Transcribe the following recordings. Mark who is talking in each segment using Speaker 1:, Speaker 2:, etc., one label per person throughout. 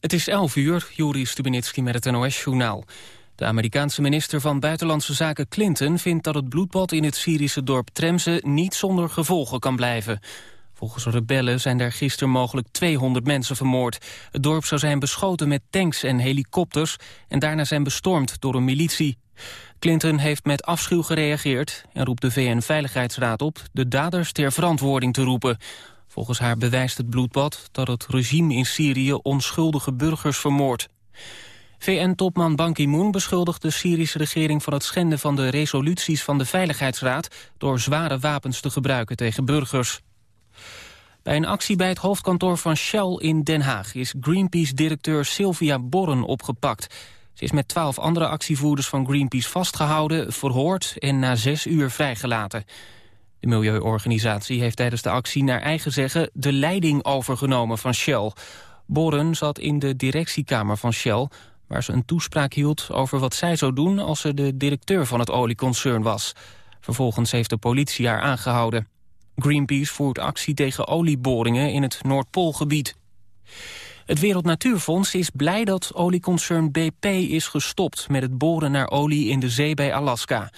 Speaker 1: Het is 11 uur, Juri Stubenitski met het NOS-journaal. De Amerikaanse minister van Buitenlandse Zaken Clinton vindt dat het bloedbad in het Syrische dorp Tremse niet zonder gevolgen kan blijven. Volgens rebellen zijn er gisteren mogelijk 200 mensen vermoord. Het dorp zou zijn beschoten met tanks en helikopters en daarna zijn bestormd door een militie. Clinton heeft met afschuw gereageerd en roept de VN-veiligheidsraad op de daders ter verantwoording te roepen. Volgens haar bewijst het bloedbad dat het regime in Syrië onschuldige burgers vermoordt. VN-topman Ban Ki-moon beschuldigt de Syrische regering van het schenden van de resoluties van de Veiligheidsraad door zware wapens te gebruiken tegen burgers. Bij een actie bij het hoofdkantoor van Shell in Den Haag is Greenpeace-directeur Sylvia Borren opgepakt. Ze is met twaalf andere actievoerders van Greenpeace vastgehouden, verhoord en na zes uur vrijgelaten. De milieuorganisatie heeft tijdens de actie naar eigen zeggen de leiding overgenomen van Shell. Borren zat in de directiekamer van Shell, waar ze een toespraak hield over wat zij zou doen als ze de directeur van het olieconcern was. Vervolgens heeft de politie haar aangehouden. Greenpeace voert actie tegen olieboringen in het Noordpoolgebied. Het Wereld Natuurfonds is blij dat olieconcern BP is gestopt met het boren naar olie in de zee bij Alaska.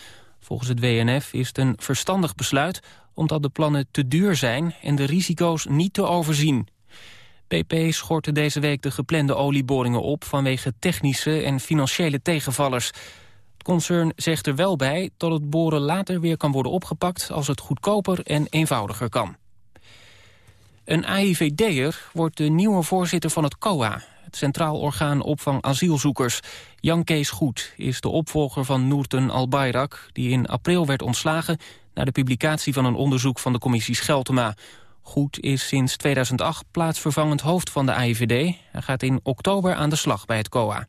Speaker 1: Volgens het WNF is het een verstandig besluit omdat de plannen te duur zijn en de risico's niet te overzien. BP schortte deze week de geplande olieboringen op vanwege technische en financiële tegenvallers. Het concern zegt er wel bij dat het boren later weer kan worden opgepakt als het goedkoper en eenvoudiger kan. Een AIVD'er wordt de nieuwe voorzitter van het COA, Centraal Orgaan Opvang Asielzoekers. Jan Kees Goed is de opvolger van Noorten Albayrak... die in april werd ontslagen na de publicatie van een onderzoek van de commissie Scheltema. Goed is sinds 2008 plaatsvervangend hoofd van de AIVD. Hij gaat in oktober aan de slag bij het COA.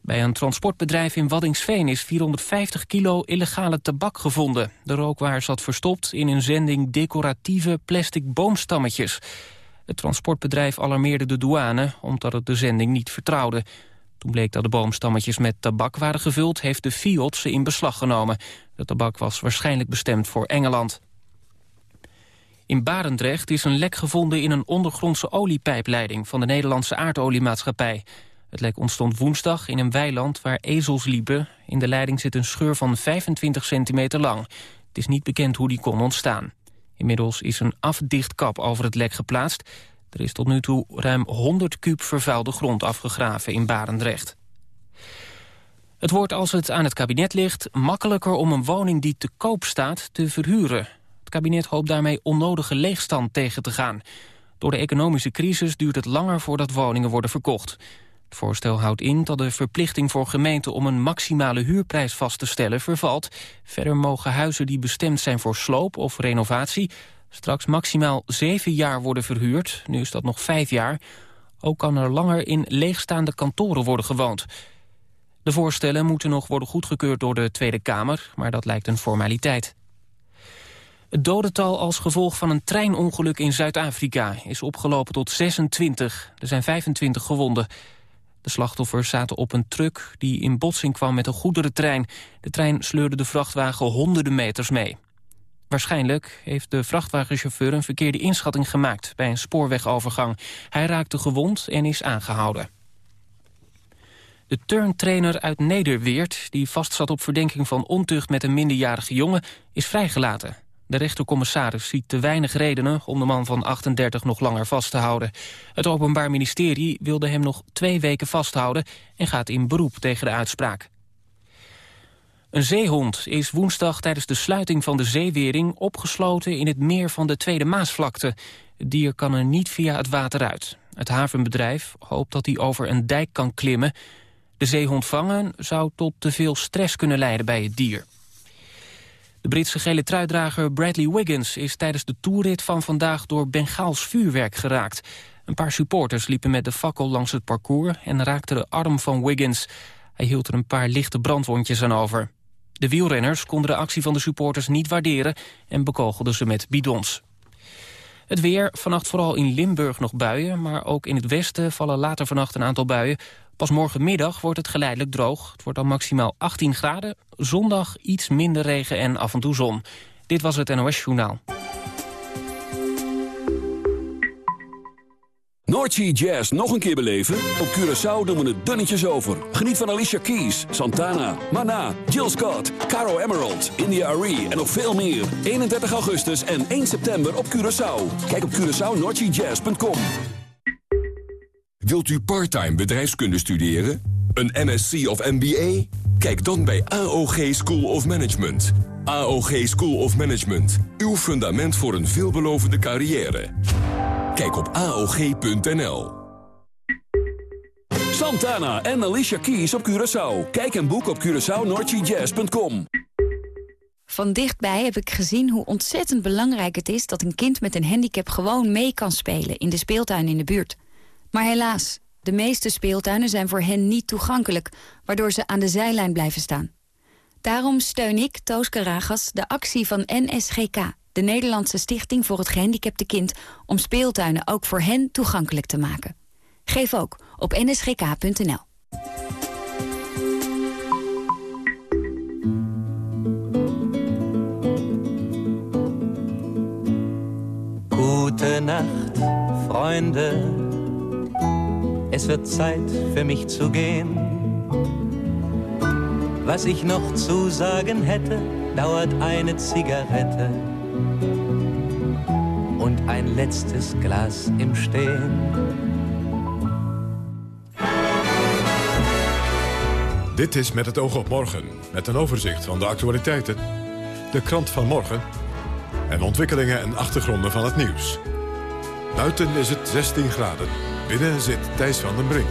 Speaker 1: Bij een transportbedrijf in Waddingsveen is 450 kilo illegale tabak gevonden. De rookwaar zat verstopt in een zending decoratieve plastic boomstammetjes. Het transportbedrijf alarmeerde de douane omdat het de zending niet vertrouwde. Toen bleek dat de boomstammetjes met tabak waren gevuld... heeft de Fiat ze in beslag genomen. De tabak was waarschijnlijk bestemd voor Engeland. In Barendrecht is een lek gevonden in een ondergrondse oliepijpleiding... van de Nederlandse aardoliemaatschappij. Het lek ontstond woensdag in een weiland waar ezels liepen. In de leiding zit een scheur van 25 centimeter lang. Het is niet bekend hoe die kon ontstaan. Inmiddels is een afdichtkap over het lek geplaatst. Er is tot nu toe ruim 100 kuub vervuilde grond afgegraven in Barendrecht. Het wordt als het aan het kabinet ligt makkelijker om een woning die te koop staat te verhuren. Het kabinet hoopt daarmee onnodige leegstand tegen te gaan. Door de economische crisis duurt het langer voordat woningen worden verkocht. Het voorstel houdt in dat de verplichting voor gemeenten om een maximale huurprijs vast te stellen vervalt. Verder mogen huizen die bestemd zijn voor sloop of renovatie straks maximaal zeven jaar worden verhuurd. Nu is dat nog vijf jaar. Ook kan er langer in leegstaande kantoren worden gewoond. De voorstellen moeten nog worden goedgekeurd door de Tweede Kamer, maar dat lijkt een formaliteit. Het dodental als gevolg van een treinongeluk in Zuid-Afrika is opgelopen tot 26. Er zijn 25 gewonden. De slachtoffers zaten op een truck die in botsing kwam met een goederentrein. De trein sleurde de vrachtwagen honderden meters mee. Waarschijnlijk heeft de vrachtwagenchauffeur een verkeerde inschatting gemaakt bij een spoorwegovergang. Hij raakte gewond en is aangehouden. De turntrainer uit Nederweert, die vastzat op verdenking van ontucht met een minderjarige jongen, is vrijgelaten. De rechtercommissaris ziet te weinig redenen om de man van 38 nog langer vast te houden. Het Openbaar Ministerie wilde hem nog twee weken vasthouden en gaat in beroep tegen de uitspraak. Een zeehond is woensdag tijdens de sluiting van de zeewering opgesloten in het meer van de Tweede Maasvlakte. Het dier kan er niet via het water uit. Het havenbedrijf hoopt dat hij over een dijk kan klimmen. De zeehond vangen zou tot te veel stress kunnen leiden bij het dier. De Britse gele truidrager Bradley Wiggins is tijdens de toerrit van vandaag door Bengaals vuurwerk geraakt. Een paar supporters liepen met de fakkel langs het parcours en raakten de arm van Wiggins. Hij hield er een paar lichte brandwondjes aan over. De wielrenners konden de actie van de supporters niet waarderen en bekogelden ze met bidons. Het weer, vannacht vooral in Limburg nog buien... maar ook in het westen vallen later vannacht een aantal buien. Pas morgenmiddag wordt het geleidelijk droog. Het wordt dan maximaal 18 graden. Zondag iets minder regen en af en toe zon. Dit was het NOS Journaal.
Speaker 2: Noordsea Jazz nog een keer beleven? Op Curaçao doen we het dunnetjes over. Geniet van Alicia Keys, Santana, Mana, Jill Scott, Caro Emerald, India Arie en nog veel meer. 31 augustus en 1 september op Curaçao. Kijk op CuraçaoNoordseaJazz.com
Speaker 3: Wilt u parttime bedrijfskunde studeren? Een MSc of MBA? Kijk dan bij AOG School of Management. AOG School of Management. Uw fundament voor een veelbelovende carrière. Kijk op AOG.nl.
Speaker 2: Santana en Alicia Keys op Curaçao. Kijk en boek op CuraçaoNoordseaJazz.com
Speaker 4: Van dichtbij heb ik gezien hoe ontzettend belangrijk het is... dat een kind met een handicap gewoon mee kan spelen in de speeltuin in de buurt. Maar helaas, de meeste speeltuinen zijn voor hen niet toegankelijk... waardoor ze aan de zijlijn blijven staan. Daarom steun ik, Toos Karagas, de actie van NSGK... de Nederlandse Stichting voor het Gehandicapte Kind... om speeltuinen ook voor hen toegankelijk te maken. Geef ook op nsgk.nl.
Speaker 5: Gute Nacht, Freunde. Es wird Zeit für mich zu gehen. Was ich noch zu sagen hätte, dauert eine Zigarette und ein letztes Glas im Stehen.
Speaker 6: Dit is Met het oog op morgen, met een overzicht van de actualiteiten, de krant van morgen en ontwikkelingen en achtergronden van het nieuws. Buiten is het 16 graden. Binnen zit Thijs van den Brink.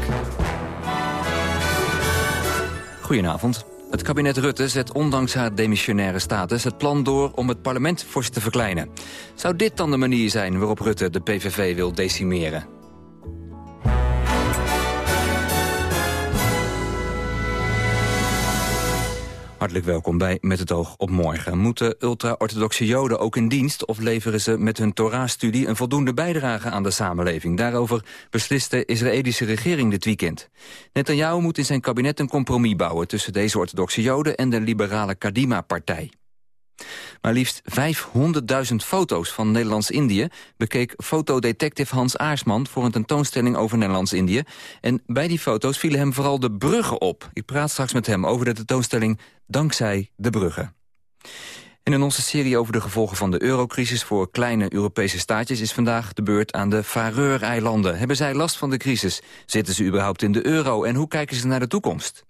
Speaker 7: Goedenavond. Het kabinet Rutte zet ondanks haar demissionaire status het plan door om het parlement fors te verkleinen. Zou dit dan de manier zijn waarop Rutte de PVV wil decimeren? Hartelijk welkom bij Met het oog op morgen. Moeten ultra-orthodoxe joden ook in dienst... of leveren ze met hun Torah-studie een voldoende bijdrage aan de samenleving? Daarover beslist de Israëlische regering dit weekend. Netanyahu moet in zijn kabinet een compromis bouwen... tussen deze orthodoxe joden en de liberale Kadima-partij. Maar liefst 500.000 foto's van Nederlands-Indië... bekeek fotodetective Hans Aarsman voor een tentoonstelling over Nederlands-Indië. En bij die foto's vielen hem vooral de bruggen op. Ik praat straks met hem over de tentoonstelling Dankzij de Bruggen. En in onze serie over de gevolgen van de eurocrisis voor kleine Europese staatjes is vandaag de beurt aan de Faroe-eilanden. Hebben zij last van de crisis? Zitten ze überhaupt in de euro en hoe kijken ze naar de toekomst?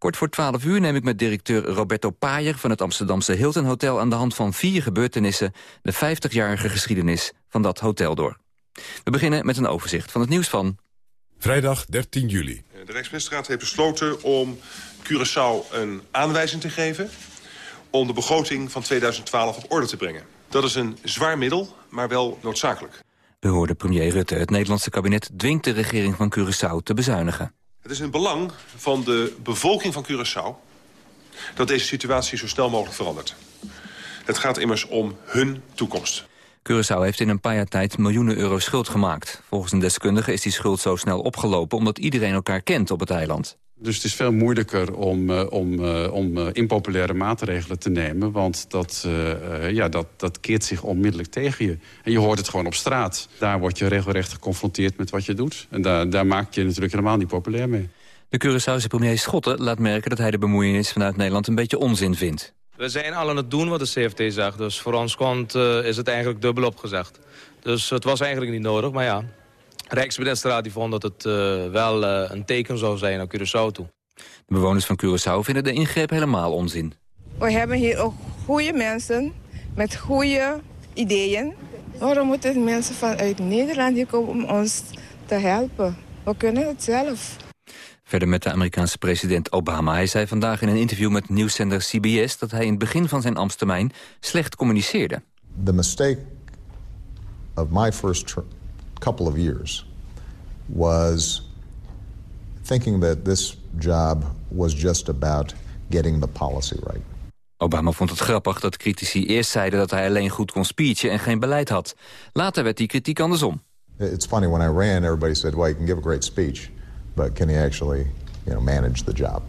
Speaker 7: Kort voor 12 uur neem ik met directeur Roberto Paier van het Amsterdamse Hilton Hotel aan de hand van vier gebeurtenissen de 50-jarige geschiedenis van dat hotel door. We beginnen met een overzicht van het nieuws van...
Speaker 6: Vrijdag 13 juli.
Speaker 8: De Rijksministerraad heeft besloten om Curaçao een aanwijzing te geven... om de begroting van 2012 op orde te brengen. Dat is een zwaar middel, maar wel noodzakelijk.
Speaker 7: We hoorden premier Rutte. Het Nederlandse kabinet dwingt de regering van Curaçao te bezuinigen.
Speaker 8: Het is in belang van de bevolking van Curaçao... dat deze situatie zo snel mogelijk verandert. Het gaat immers om hun toekomst.
Speaker 7: Curaçao heeft in een paar jaar tijd miljoenen euro schuld gemaakt. Volgens een deskundige is die schuld zo snel opgelopen... omdat iedereen elkaar kent op het eiland.
Speaker 9: Dus het is veel moeilijker om, uh, om, uh, om uh, impopulaire maatregelen te nemen. Want dat, ja, dat, dat keert zich onmiddellijk tegen je. En je hoort het gewoon op straat. Daar word je regelrecht geconfronteerd met wat je doet. En daar, daar maak je natuurlijk helemaal niet populair mee.
Speaker 7: De Curaçaose premier Schotten laat merken dat hij de bemoeienis vanuit Nederland een beetje onzin vindt.
Speaker 10: We zijn al aan het doen wat de CFT zegt. Dus voor ons kant is het eigenlijk dubbel opgezegd. Dus het was eigenlijk niet nodig, maar ja, Rijksministerraad die vond dat het uh, wel uh, een teken zou zijn naar Curaçao toe.
Speaker 7: De bewoners van Curaçao vinden de ingreep helemaal onzin.
Speaker 11: We hebben hier ook goede mensen met goede ideeën. Waarom moeten mensen vanuit Nederland hier komen om ons te helpen? We kunnen het zelf.
Speaker 7: Verder met de Amerikaanse president Obama. Hij zei vandaag in een interview met nieuwszender CBS... dat hij in het begin van zijn ambtstermijn slecht communiceerde.
Speaker 12: The mistake of my first couple of years was thinking that this job was just about getting the policy right.
Speaker 7: Obama vond het grappig dat critici eerst zeiden dat hij alleen goed kon speechen en geen beleid had. Later werd die kritiek andersom.
Speaker 12: It's funny, when I ran, everybody said, well, he can give a great speech, but can he actually you know, manage the job?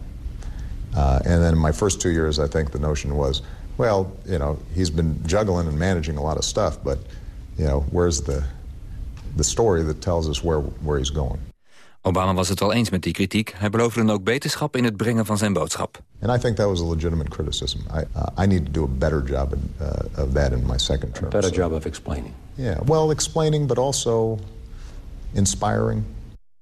Speaker 12: Uh, and then in my first two years, I think the notion was, well, you know, he's been juggling and managing a lot of stuff, but, you know, where's the, the story that tells us where, where he's going.
Speaker 7: Obama was het wel eens met die kritiek. Hij beloofde dan ook beterschap in het brengen van zijn boodschap.
Speaker 12: And I think that was a legitimate criticism. I, uh, I need to do a better job in, uh, of that in my second term.
Speaker 13: A better job of explaining.
Speaker 12: Yeah, well, explaining, but also inspiring.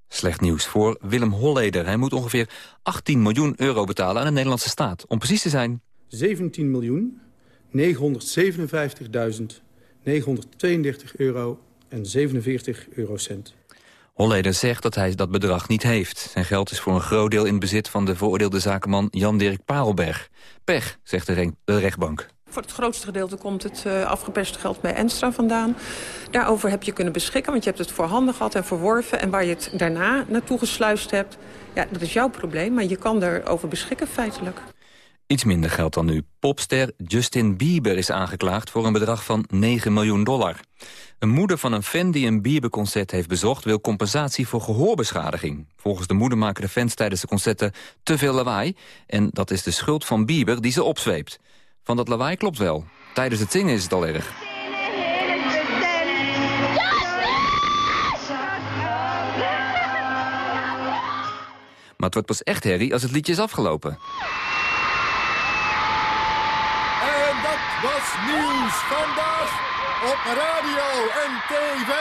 Speaker 7: Slecht nieuws voor Willem Holleder. Hij moet ongeveer 18 miljoen euro betalen aan de Nederlandse staat. Om precies te zijn...
Speaker 14: 17 miljoen 957.932 euro en 47 eurocent.
Speaker 7: Holleder zegt dat hij dat bedrag niet heeft. Zijn geld is voor een groot deel in bezit van de veroordeelde zakenman Jan-Dirk Parelberg. Pech, zegt de, de rechtbank.
Speaker 15: Voor het grootste gedeelte komt het uh, afgeperste geld bij Enstra vandaan. Daarover heb je kunnen beschikken, want je hebt het voorhanden gehad en verworven. En waar je het daarna naartoe gesluist hebt, ja, dat is jouw probleem. Maar je kan erover beschikken feitelijk.
Speaker 7: Iets minder geld dan nu. Popster Justin Bieber is aangeklaagd voor een bedrag van 9 miljoen dollar. Een moeder van een fan die een Bieber-concert heeft bezocht... wil compensatie voor gehoorbeschadiging. Volgens de moeder maken de fans tijdens de concerten te veel lawaai... en dat is de schuld van Bieber die ze opzweept. Van dat lawaai klopt wel. Tijdens het zingen is het al erg. Maar het wordt pas echt herrie als het liedje is afgelopen.
Speaker 16: En dat was nieuws vandaag op radio en tv.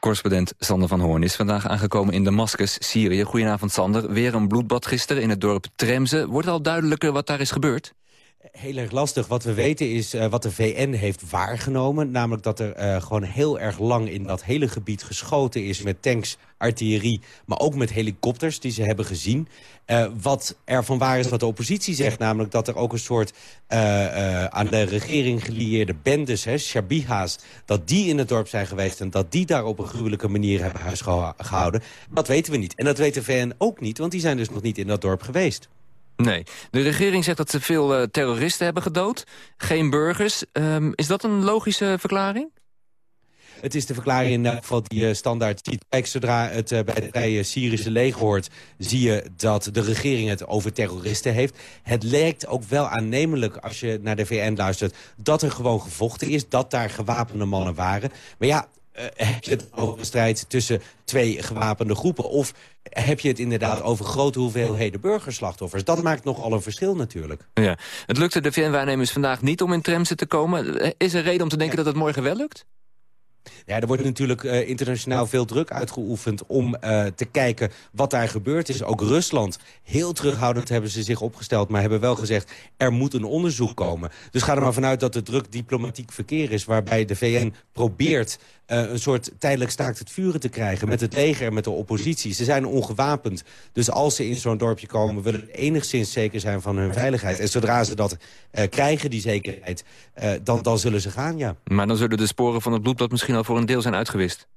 Speaker 7: Correspondent Sander van Hoorn is vandaag aangekomen in Damascus, Syrië. Goedenavond Sander. Weer een bloedbad gisteren in het dorp Tremze. Wordt al duidelijker wat daar is gebeurd?
Speaker 17: Heel erg lastig. Wat we weten is uh, wat de VN heeft waargenomen. Namelijk dat er uh, gewoon heel erg lang in dat hele gebied geschoten is... met tanks, artillerie, maar ook met helikopters die ze hebben gezien. Uh, wat ervan waar is wat de oppositie zegt. Namelijk dat er ook een soort aan de regering gelieerde bendes, hè, Shabiha's... dat die in het dorp zijn geweest en dat die daar op een gruwelijke manier hebben huisgehouden. Dat weten we niet. En dat weet de VN ook niet, want die zijn dus nog niet in dat dorp geweest.
Speaker 7: Nee. De regering zegt dat ze veel uh, terroristen hebben gedood. Geen burgers. Um, is dat een logische verklaring?
Speaker 17: Het is de verklaring in elk geval die uh, standaard ziet. Kijk, zodra het uh, bij het Syrische leger hoort... zie je dat de regering het over terroristen heeft. Het lijkt ook wel aannemelijk, als je naar de VN luistert... dat er gewoon gevochten is, dat daar gewapende mannen waren. Maar ja, heb je het over een strijd tussen twee gewapende groepen? Of heb je het inderdaad over grote hoeveelheden burgerslachtoffers? Dat maakt nogal een verschil natuurlijk.
Speaker 7: Ja. Het lukte de VN-waarnemers vandaag niet om in Tremse te komen. Is er reden om te denken dat het morgen wel lukt?
Speaker 17: Ja, er wordt natuurlijk uh, internationaal veel druk uitgeoefend om uh, te kijken wat daar gebeurd is. Ook Rusland, heel terughoudend hebben ze zich opgesteld... maar hebben wel gezegd, er moet een onderzoek komen. Dus ga er maar vanuit dat er druk diplomatiek verkeer is... waarbij de VN probeert een soort tijdelijk staakt het vuren te krijgen... met het leger met de oppositie. Ze zijn ongewapend. Dus als ze in zo'n dorpje komen... willen ze enigszins zeker zijn van hun veiligheid. En zodra ze dat uh, krijgen, die zekerheid, uh, dan, dan zullen ze gaan, ja.
Speaker 7: Maar dan zullen de sporen van het bloedbad misschien al voor een deel zijn uitgewist.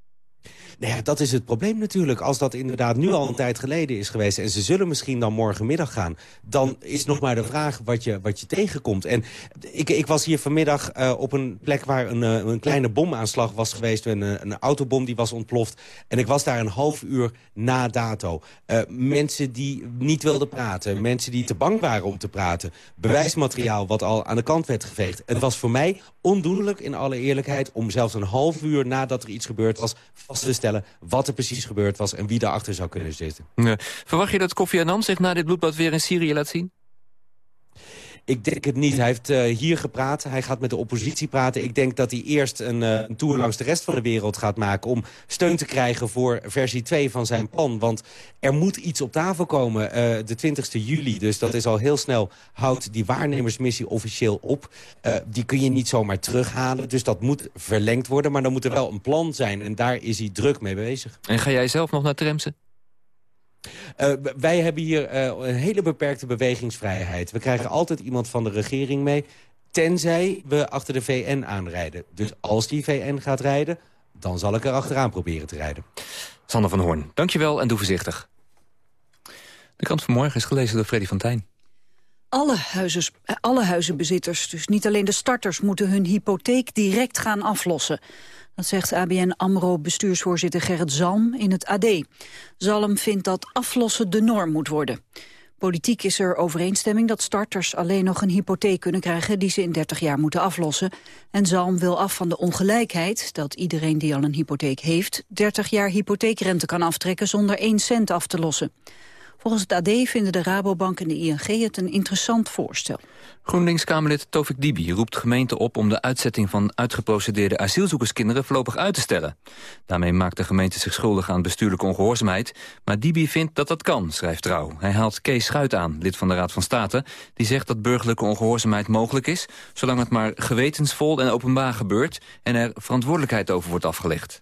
Speaker 17: Nou dat is het probleem natuurlijk. Als dat inderdaad nu al een tijd geleden is geweest... en ze zullen misschien dan morgenmiddag gaan... dan is nog maar de vraag wat je, wat je tegenkomt. En ik, ik was hier vanmiddag uh, op een plek waar een, uh, een kleine bomaanslag was geweest... Een, een autobom die was ontploft. En ik was daar een half uur na dato. Mensen die niet wilden praten. Mensen die te bang waren om te praten. Bewijsmateriaal wat al aan de kant werd geveegd. Het was voor mij ondoenlijk, in alle eerlijkheid... om zelfs een half uur nadat er iets gebeurd was vast te stellen wat er precies gebeurd was en wie daarachter zou kunnen zitten.
Speaker 7: Verwacht je dat Kofi Annan zich na dit bloedbad weer in Syrië laat zien?
Speaker 17: Ik denk het niet. Hij heeft uh, hier gepraat. Hij gaat met de oppositie praten. Ik denk dat hij eerst een, uh, een tour langs de rest van de wereld gaat maken... om steun te krijgen voor versie 2 van zijn plan. Want er moet iets op tafel komen uh, de 20 juli. Dus dat is al heel snel. Houdt die waarnemersmissie officieel op. die kun je niet zomaar terughalen. Dus dat moet verlengd worden. Maar dan moet er wel een plan zijn. En daar is hij druk mee bezig.
Speaker 7: En ga jij zelf nog naar Tremse?
Speaker 17: Uh, wij hebben hier uh, een hele beperkte bewegingsvrijheid. We krijgen altijd iemand van de regering mee... tenzij we achter de VN aanrijden. Dus als die VN gaat rijden, dan zal ik er achteraan proberen te rijden.
Speaker 7: Sander van Hoorn, dankjewel en doe voorzichtig. De krant van morgen is gelezen door Freddy van Tijn.
Speaker 18: Alle, huizen, alle huizenbezitters, dus niet alleen de starters... moeten hun hypotheek direct gaan aflossen. Dat zegt ABN AMRO-bestuursvoorzitter Gerrit Zalm in het AD. Zalm vindt dat aflossen de norm moet worden. Politiek is er overeenstemming dat starters alleen nog een hypotheek kunnen krijgen die ze in 30 jaar moeten aflossen. En Zalm wil af van de ongelijkheid dat iedereen die al een hypotheek heeft 30 jaar hypotheekrente kan aftrekken zonder 1 cent af te lossen. Volgens het AD vinden de Rabobank en de ING het een interessant voorstel.
Speaker 7: GroenLinks-Kamerlid Tovik Dibi roept gemeenten op om de uitzetting van uitgeprocedeerde asielzoekerskinderen voorlopig uit te stellen. Daarmee maakt de gemeente zich schuldig aan bestuurlijke ongehoorzaamheid, maar Dibi vindt dat dat kan, schrijft Trouw. Hij haalt Kees Schuit aan, lid van de Raad van State, die zegt dat burgerlijke ongehoorzaamheid mogelijk is, zolang het maar gewetensvol en openbaar gebeurt en er verantwoordelijkheid over wordt afgelegd.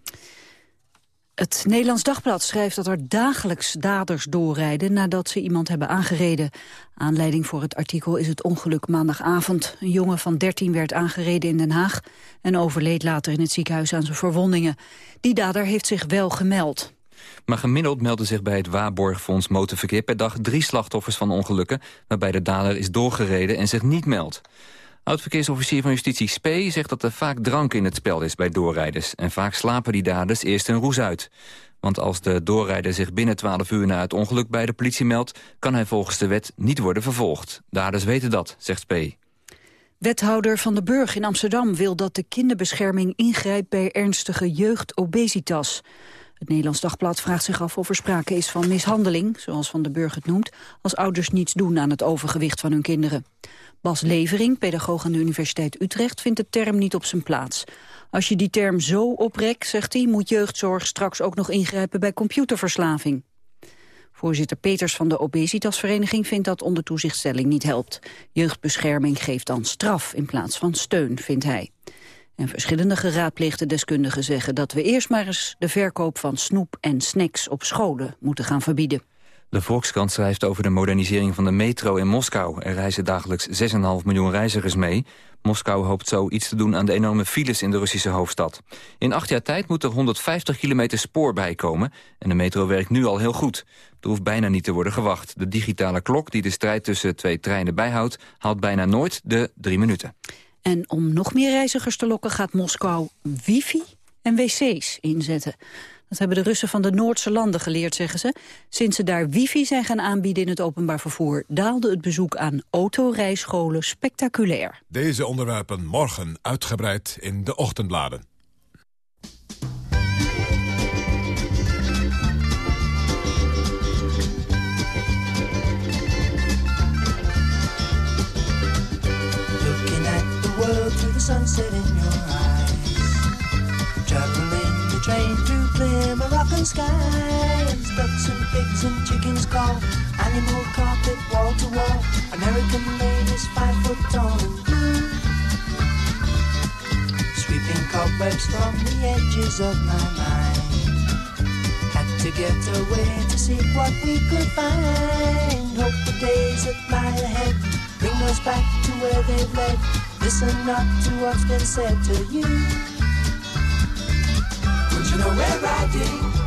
Speaker 18: Het Nederlands Dagblad schrijft dat er dagelijks daders doorrijden nadat ze iemand hebben aangereden. Aanleiding voor het artikel is het ongeluk maandagavond. Een jongen van 13 werd aangereden in Den Haag en overleed later in het ziekenhuis aan zijn verwondingen. Die dader heeft zich wel gemeld.
Speaker 7: Maar gemiddeld melden zich bij het Waarborgfonds Motorverkeer per dag drie slachtoffers van ongelukken, waarbij de dader is doorgereden en zich niet meldt. Oud-verkeersofficier van Justitie Spee zegt dat er vaak drank in het spel is bij doorrijders. En vaak slapen die daders eerst een roes uit. Want als de doorrijder zich binnen 12 uur na het ongeluk bij de politie meldt... kan hij volgens de wet niet worden vervolgd. Daders weten dat, zegt Spee.
Speaker 18: Wethouder Van de Burg in Amsterdam wil dat de kinderbescherming ingrijpt bij ernstige jeugdobesitas. Het Nederlands Dagblad vraagt zich af of er sprake is van mishandeling, zoals Van de Burg het noemt, als ouders niets doen aan het overgewicht van hun kinderen. Bas Levering, pedagoog aan de Universiteit Utrecht, vindt de term niet op zijn plaats. Als je die term zo oprekt, zegt hij, moet jeugdzorg straks ook nog ingrijpen bij computerverslaving. Voorzitter Peters van de Obesitasvereniging vindt dat onder toezichtstelling niet helpt. Jeugdbescherming geeft dan straf in plaats van steun, vindt hij. En verschillende geraadpleegde deskundigen zeggen dat we eerst maar eens de verkoop van snoep en snacks op scholen moeten gaan verbieden.
Speaker 7: De Volkskrant schrijft over de modernisering van de metro in Moskou. Er reizen dagelijks 6,5 miljoen reizigers mee. Moskou hoopt zo iets te doen aan de enorme files in de Russische hoofdstad. In acht jaar tijd moet er 150 kilometer spoor bijkomen... en de metro werkt nu al heel goed. Er hoeft bijna niet te worden gewacht. De digitale klok die de strijd tussen twee treinen bijhoudt... haalt bijna nooit de drie minuten.
Speaker 18: En om nog meer reizigers te lokken gaat Moskou wifi en wc's inzetten. Dat hebben de Russen van de Noordse landen geleerd, zeggen ze. Sinds ze daar wifi zijn gaan aanbieden in het openbaar vervoer... daalde het bezoek aan autorijscholen spectaculair.
Speaker 6: Deze onderwerpen morgen uitgebreid in de ochtendbladen.
Speaker 13: Looking at the world through the sunset in your skies. Ducks and pigs and chickens call. Animal carpet wall to wall. American ladies five foot tall and blue. Sweeping cobwebs from the edges of my mind. Had to get away to see what we could find. Hope the days that lie ahead bring us back to where they've led. Listen not to what's been said to you.
Speaker 19: Would you know we're riding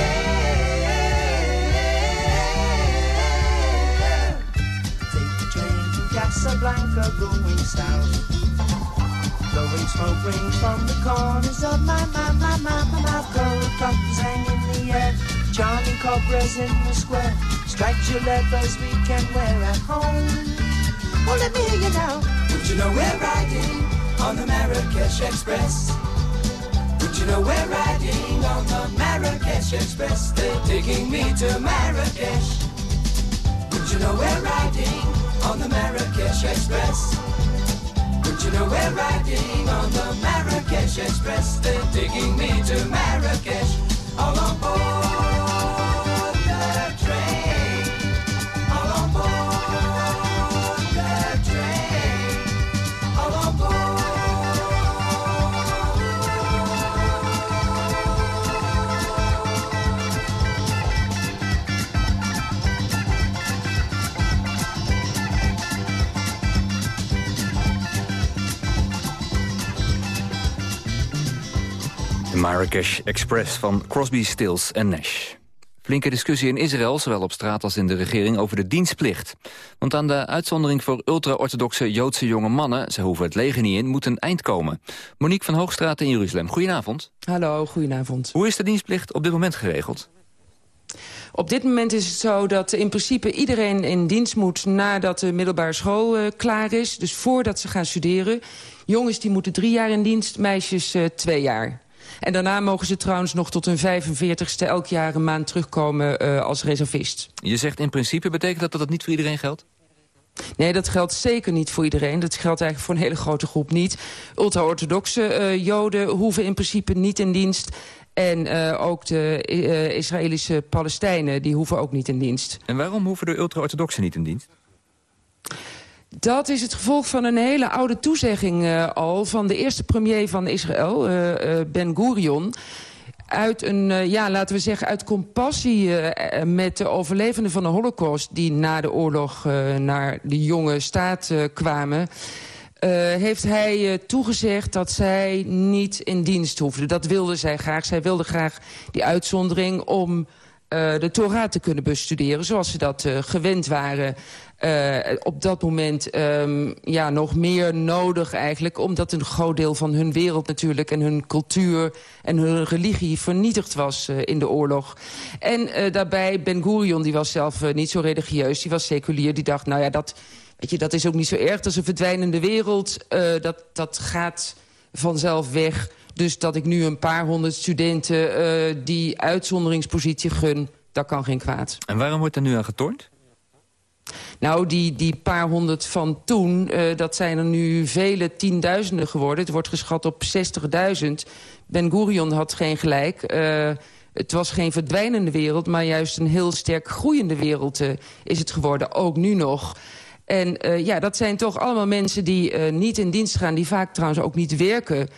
Speaker 13: Casablanca, going south. Blowing smoke rings from the corners of my, my, my, my, my mouth. Cups hang in the air. Charming cobras in the square. Stripes your leathers we can wear at home. Well, let me hear you now.
Speaker 19: Would you know we're riding on the Marrakesh Express? Would you know we're riding on the Marrakesh Express? They're taking me to Marrakesh. Would you know we're riding on the Marrakesh Express? Would you know we're riding on the Marrakesh Express? They're taking me to Marrakesh. All on board
Speaker 7: Marrakesh Express van Crosby, Stills en Nash. Flinke discussie in Israël, zowel op straat als in de regering, over de dienstplicht. Want aan de uitzondering voor ultra-orthodoxe Joodse jonge mannen... ze hoeven het leger niet in, moet een eind komen. Monique van Hoogstraat in Jeruzalem, goedenavond.
Speaker 20: Hallo, goedenavond.
Speaker 7: Hoe is de dienstplicht op dit moment geregeld?
Speaker 20: Op dit moment is het zo dat in principe iedereen in dienst moet... nadat de middelbare school uh, klaar is, dus voordat ze gaan studeren. Jongens die moeten drie jaar in dienst, meisjes uh, twee jaar. En daarna mogen ze trouwens nog tot hun 45ste elk jaar een maand terugkomen uh, als reservist.
Speaker 7: Je zegt in principe, betekent dat dat niet voor iedereen geldt?
Speaker 20: Nee, dat geldt zeker niet voor iedereen. Dat geldt eigenlijk voor een hele grote groep niet. Ultra-orthodoxe uh, joden hoeven in principe niet in dienst. En uh, ook de uh, Israëlische Palestijnen, die hoeven ook niet in dienst.
Speaker 7: En waarom hoeven de ultra-orthodoxen niet in dienst?
Speaker 20: Dat is het gevolg van een hele oude toezegging uh, al... van de eerste premier van Israël, uh, uh, Ben Gurion uit een, ja, laten we zeggen, uit compassie met de overlevenden van de holocaust... die na de oorlog naar de jonge staat kwamen... Heeft hij toegezegd dat zij niet in dienst hoefden. Dat wilde zij graag. Zij wilde graag die uitzondering om de Torah te kunnen bestuderen... zoals ze dat gewend waren uh, op dat moment um, ja, nog meer nodig eigenlijk... omdat een groot deel van hun wereld natuurlijk... en hun cultuur en hun religie vernietigd was uh, in de oorlog. En uh, daarbij Ben Gurion, die was zelf niet zo religieus... die was seculier, die dacht, nou ja, dat, weet je, dat is ook niet zo erg. Dat is een verdwijnende wereld, dat, dat gaat vanzelf weg... Dus dat ik nu een paar honderd studenten die uitzonderingspositie gun, dat kan geen kwaad.
Speaker 7: En waarom wordt er nu aan getornd?
Speaker 20: Nou, die, die paar honderd van toen, uh, dat zijn er nu vele tienduizenden geworden. Het wordt geschat op 60.000. Ben Gurion had geen gelijk. Uh, het was geen verdwijnende wereld, maar juist een heel sterk groeiende wereld uh, is het geworden. Ook nu nog. En ja, dat zijn toch allemaal mensen die niet in dienst gaan... die vaak trouwens ook niet werken...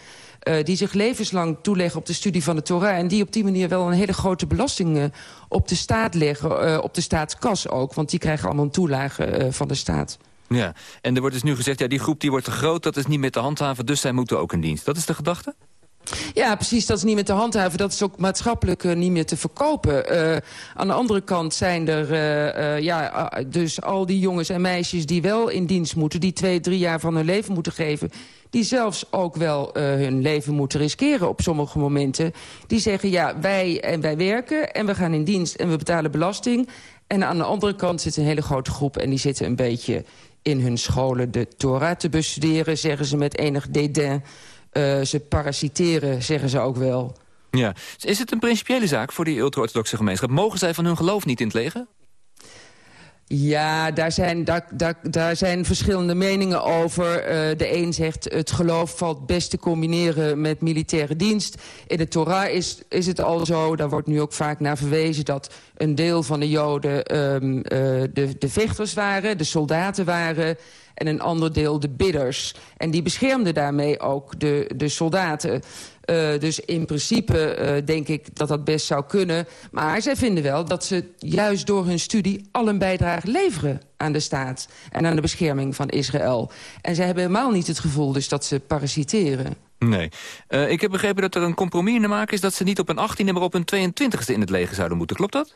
Speaker 20: Uh, die zich levenslang toeleggen op de studie van de Torah... en die op die manier wel een hele grote belasting uh, op de staat leggen. Uh, op de staatskas ook, want die krijgen allemaal een toelage van de staat.
Speaker 7: Ja, en er wordt dus nu gezegd, ja, die groep die wordt te groot... dat is niet meer te handhaven, dus zij moeten ook in dienst. Dat is de gedachte?
Speaker 20: Ja, precies. Dat is niet meer te handhaven. Dat is ook maatschappelijk uh, niet meer te verkopen. Uh, aan de andere kant zijn er uh, ja, dus al die jongens en meisjes die wel in dienst moeten... die twee, drie jaar van hun leven moeten geven... die zelfs ook wel hun leven moeten riskeren op sommige momenten. Die zeggen, ja, wij en wij werken en we gaan in dienst en we betalen belasting. En aan de andere kant zit een hele grote groep... en die zitten een beetje in hun scholen de Torah te bestuderen... zeggen ze met enig dédain... Uh, ze parasiteren, zeggen ze ook wel.
Speaker 7: Ja. Is het een principiële zaak voor die ultra-orthodoxe gemeenschap? Mogen zij van hun geloof niet in het leger?
Speaker 20: Ja, daar zijn, daar, daar, daar zijn verschillende meningen over. Uh, de een zegt het geloof valt best te combineren met militaire dienst. In de Torah is, is het al zo, daar wordt nu ook vaak naar verwezen... dat een deel van de Joden um, uh, de, de vechters waren, de soldaten waren en een ander deel de bidders. En die beschermden daarmee ook de, de soldaten. Uh, dus in principe uh, denk ik dat dat best zou kunnen. Maar zij vinden wel dat ze juist door hun studie... al een bijdrage leveren aan de staat en aan de bescherming van Israël. En zij hebben helemaal niet het gevoel dus dat ze parasiteren.
Speaker 7: Nee. Uh, ik heb begrepen dat er een compromis in de maak is... dat ze niet op een 18e, maar op een 22e in het leger zouden moeten. Klopt dat?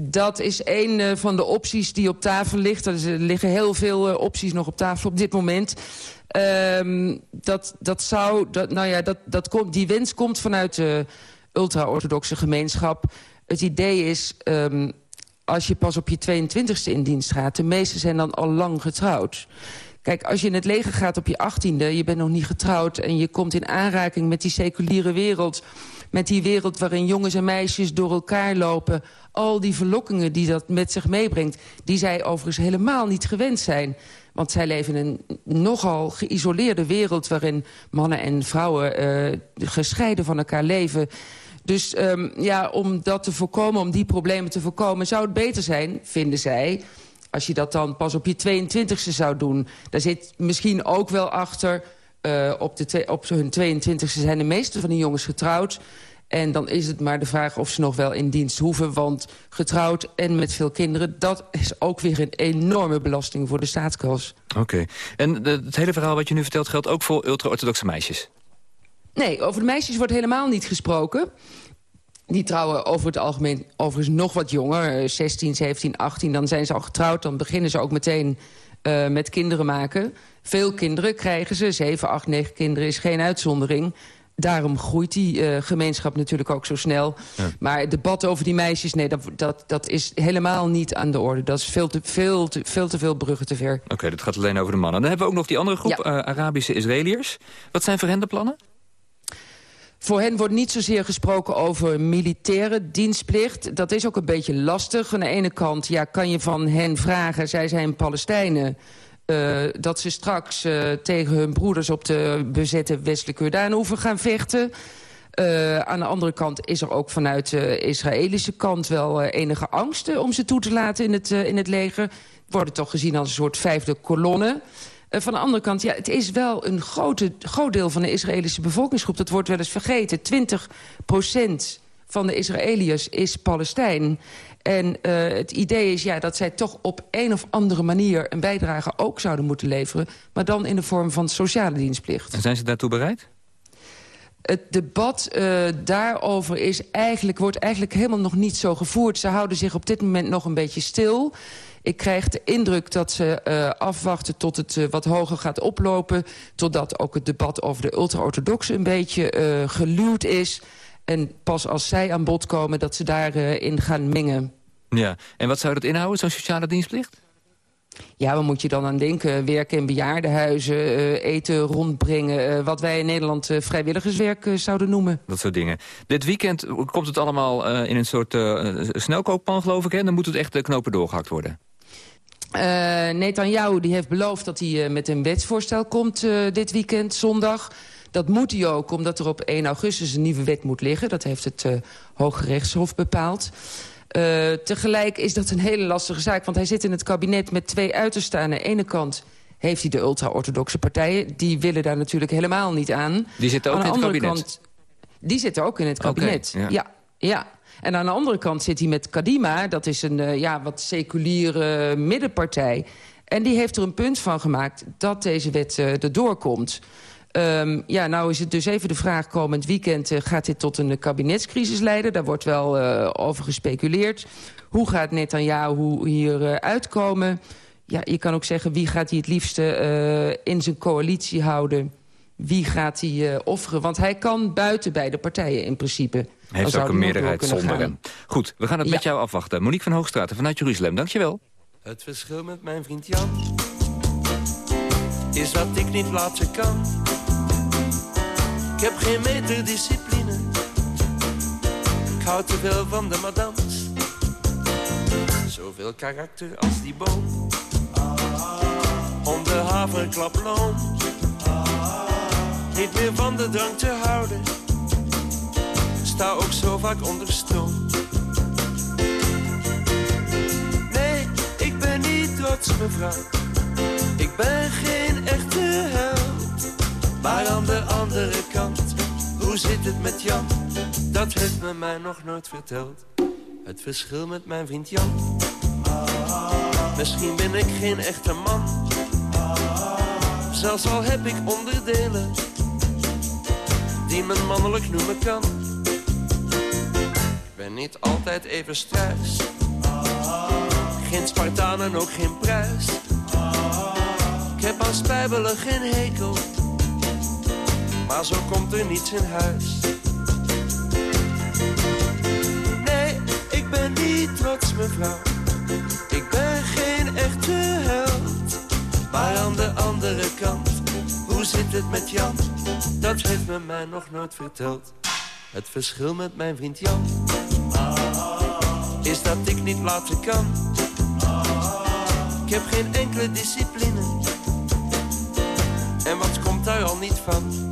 Speaker 20: Dat is een uh, van de opties die op tafel ligt. Er liggen heel veel uh, opties nog op tafel op dit moment. Um, dat, dat zou, dat, nou ja, dat, dat komt, die wens komt vanuit de ultra-orthodoxe gemeenschap. Het idee is, um, als je pas op je 22e in dienst gaat... de meesten zijn dan al lang getrouwd. Kijk, als je in het leger gaat op je 18e, je bent nog niet getrouwd... en je komt in aanraking met die seculiere wereld met die wereld waarin jongens en meisjes door elkaar lopen... al die verlokkingen die dat met zich meebrengt... die zij overigens helemaal niet gewend zijn. Want zij leven in een nogal geïsoleerde wereld... waarin mannen en vrouwen uh, gescheiden van elkaar leven... Dus um, ja, om dat te voorkomen, om die problemen te voorkomen... zou het beter zijn, vinden zij, als je dat dan pas op je 22e zou doen. Daar zit misschien ook wel achter uh, op, de op hun 22e zijn de meeste van die jongens getrouwd. En dan is het maar de vraag of ze nog wel in dienst hoeven. Want getrouwd en met veel kinderen... dat is ook weer een enorme belasting voor de staatskas.
Speaker 7: Oké. Okay. En de, het hele verhaal wat je nu vertelt geldt ook voor ultra-orthodoxe meisjes?
Speaker 20: Nee, over de meisjes wordt helemaal niet gesproken. Die trouwen over het algemeen overigens nog wat jonger. 16, 17, 18, dan zijn ze al getrouwd. Dan beginnen ze ook meteen uh, met kinderen maken. Veel kinderen krijgen ze. 7, 8, 9 kinderen is geen uitzondering. Daarom groeit die uh, gemeenschap natuurlijk ook zo snel. Ja. Maar het debat over die meisjes, nee, dat, dat, dat is helemaal niet aan de orde. Dat is veel te veel, te, veel, te veel bruggen te ver.
Speaker 7: Oké, okay, dat gaat alleen over de mannen. Dan hebben we ook nog die andere groep, ja. uh, Arabische Israëliërs. Wat zijn voor hen de plannen?
Speaker 20: Voor hen wordt niet zozeer gesproken over militaire dienstplicht. Dat is ook een beetje lastig. Aan de ene kant ja, kan je van hen vragen, zij zijn Palestijnen... Uh, dat ze straks uh, tegen hun broeders op de bezette westelijke Jordaanoever gaan vechten. Uh, aan de andere kant is er ook vanuit de Israëlische kant wel enige angst... om ze toe te laten in het, in het leger. Worden toch gezien als een soort vijfde kolonne. Van de andere kant, ja, het is wel een grote, groot deel van de Israëlische bevolkingsgroep. Dat wordt wel eens vergeten. 20% van de Israëliërs is Palestijn. En uh, het idee is ja, dat zij toch op een of andere manier... een bijdrage ook zouden moeten leveren... maar dan in de vorm van sociale dienstplicht.
Speaker 7: En zijn ze daartoe bereid?
Speaker 20: Het debat uh, daarover is eigenlijk, wordt eigenlijk helemaal nog niet zo gevoerd. Ze houden zich op dit moment nog een beetje stil... Ik krijg de indruk dat ze uh, afwachten tot het uh, wat hoger gaat oplopen. Totdat ook het debat over de ultra-orthodoxe een beetje geluwd is. En pas als zij aan bod komen dat ze daarin in gaan mengen.
Speaker 7: Ja, en wat zou dat inhouden, zo'n sociale dienstplicht?
Speaker 20: Ja, waar moet je dan aan denken? Werken in bejaardenhuizen, uh, eten rondbrengen... Uh, wat wij in Nederland vrijwilligerswerk zouden noemen.
Speaker 7: Dat soort dingen. Dit weekend komt het allemaal in een soort snelkooppan, geloof ik. Hè? Dan moet het echt de knopen doorgehakt worden.
Speaker 20: Uh, Netanyahu die heeft beloofd dat hij met een wetsvoorstel komt uh, dit weekend, zondag. Dat moet hij ook, omdat er op 1 augustus een nieuwe wet moet liggen. Dat heeft het Hoge Rechtshof bepaald. tegelijk is dat een hele lastige zaak, want hij zit in het kabinet met twee uitersten. Aan de ene kant heeft hij de ultra-orthodoxe partijen. Die willen daar natuurlijk helemaal niet aan.
Speaker 7: Die zitten ook
Speaker 20: aan
Speaker 7: in het kabinet?
Speaker 20: Kant, die zitten ook in het kabinet, okay, ja. ja. ja. En aan de andere kant zit hij met Kadima. Dat is een uh, ja, wat seculiere middenpartij. En die heeft er een punt van gemaakt dat deze wet uh, erdoor komt. Um, ja, nou is het dus even de vraag komend weekend... Uh, gaat dit tot een kabinetscrisis leiden? Daar wordt wel over gespeculeerd. Hoe gaat Netanyahu hier uitkomen? Ja, je kan ook zeggen, wie gaat hij het liefste in zijn coalitie houden? Wie gaat hij offeren? Want hij kan buiten beide partijen in principe...
Speaker 7: Hij heeft ook een meerderheid zonder hem. Goed, we gaan het ja. met jou afwachten. Monique van Hoogstraten vanuit Jeruzalem, dankjewel.
Speaker 21: Het verschil met mijn vriend Jan is wat ik niet laten kan. Ik heb geen meter discipline. Ik hou te veel van de madams. Zoveel karakter als die boom. Om de haverklap loon. Niet meer van de drank te houden sta ook zo vaak onder stroom. Nee, ik ben niet trots, mevrouw. Ik ben geen. Maar aan de andere kant, hoe zit het met Jan? Dat heeft me mij nog nooit verteld. Het verschil met mijn vriend Jan. Misschien ben ik geen echte man. Zelfs al heb ik onderdelen die men mannelijk noemen kan ben niet altijd even struis. Geen Spartaan en ook geen prijs. Ik heb aan spijbelen geen hekel. Maar zo komt er niets in huis. Nee, ik ben niet trots mevrouw. Ik ben geen echte held. Maar aan de andere kant, hoe zit het met Jan? Dat heeft me mij nog nooit verteld. Het verschil met mijn vriend Jan is dat ik niet laten kan. Ik heb geen enkele discipline. En wat komt daar al niet van?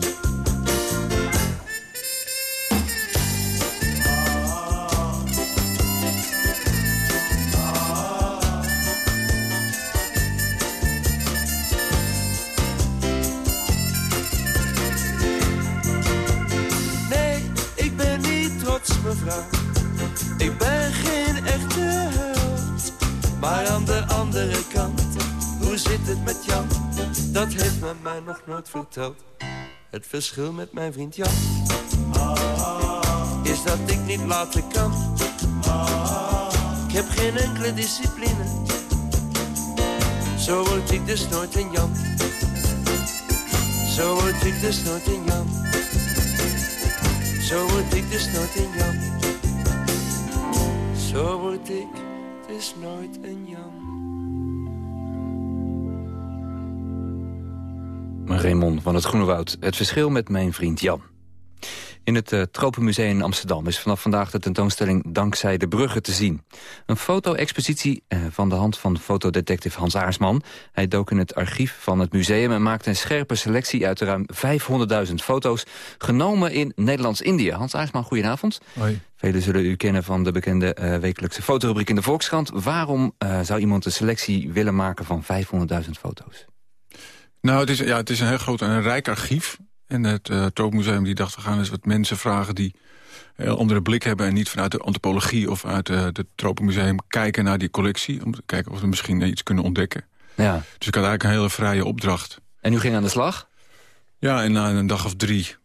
Speaker 21: Nooit verteld. Het verschil met mijn vriend Jan is dat ik niet laten kan. Ik heb geen enkele discipline. Zo word ik dus nooit een Jan. Zo word ik dus nooit een Jan. Zo word ik dus nooit een Jan. Zo word ik dus nooit een Jan.
Speaker 7: Raymond van het Groene Woud. Het verschil met mijn vriend Jan. In het uh, Tropenmuseum in Amsterdam is vanaf vandaag de tentoonstelling Dankzij de Bruggen te zien. Een foto-expositie uh, van de hand van fotodetective Hans Aarsman. Hij dook in het archief van het museum en maakte een scherpe selectie uit ruim 500.000 foto's genomen in Nederlands-Indië. Hans Aarsman, goedenavond.
Speaker 22: Hoi.
Speaker 7: Velen zullen u kennen van de bekende uh, wekelijkse fotorubriek in de Volkskrant. Waarom zou iemand een selectie willen maken van 500.000 foto's?
Speaker 22: Nou, het is, ja, het is een heel groot en een rijk archief. En het uh, Troopmuseum die dacht, we gaan eens wat mensen vragen... die een andere blik hebben en niet vanuit de antropologie... of uit uh, het Tropenmuseum kijken naar die collectie... om te kijken of we misschien iets kunnen ontdekken.
Speaker 7: Ja.
Speaker 22: Dus ik had eigenlijk een hele vrije opdracht.
Speaker 7: En u ging aan de slag?
Speaker 22: Ja, en na een dag of drie...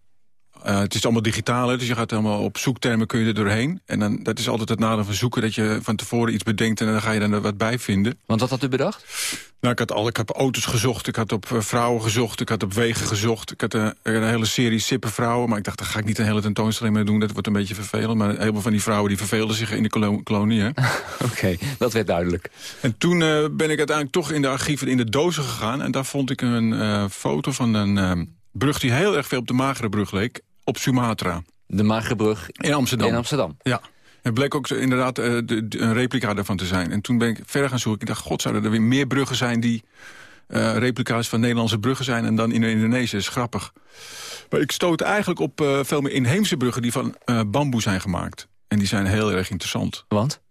Speaker 22: Uh, het is allemaal digitaal, hè, dus je gaat helemaal op zoektermen kun je er doorheen. En dan, dat is altijd het nadeel van zoeken, dat je van tevoren iets bedenkt... en dan ga je er wat bij vinden.
Speaker 7: Want wat had u bedacht?
Speaker 22: Nou, ik had, al, ik heb auto's gezocht, ik had op uh, vrouwen gezocht, ik had op wegen gezocht. Ik had uh, een hele serie sippe vrouwen, maar ik dacht, daar ga ik niet een hele tentoonstelling mee doen. Dat wordt een beetje vervelend. Maar heel veel van die vrouwen die verveelden zich in de kolo kolonie.
Speaker 7: Oké, okay, dat werd duidelijk.
Speaker 22: En toen uh, ben ik uiteindelijk toch in de archieven in de dozen gegaan. En daar vond ik een foto van een brug die heel erg veel op de Magere brug leek op Sumatra.
Speaker 7: De Magerbrug
Speaker 22: in Amsterdam.
Speaker 7: In Amsterdam.
Speaker 22: Ja. Het bleek ook inderdaad uh, de, de, een replica daarvan te zijn. En toen ben ik verder gaan zoeken. Ik dacht, god, zouden er weer meer bruggen zijn... die uh, replica's van Nederlandse bruggen zijn... en dan in Indonesië. Dat is grappig. Maar ik stoot eigenlijk op uh, veel meer inheemse bruggen... die van bamboe zijn gemaakt. En die zijn heel erg interessant.
Speaker 7: Want?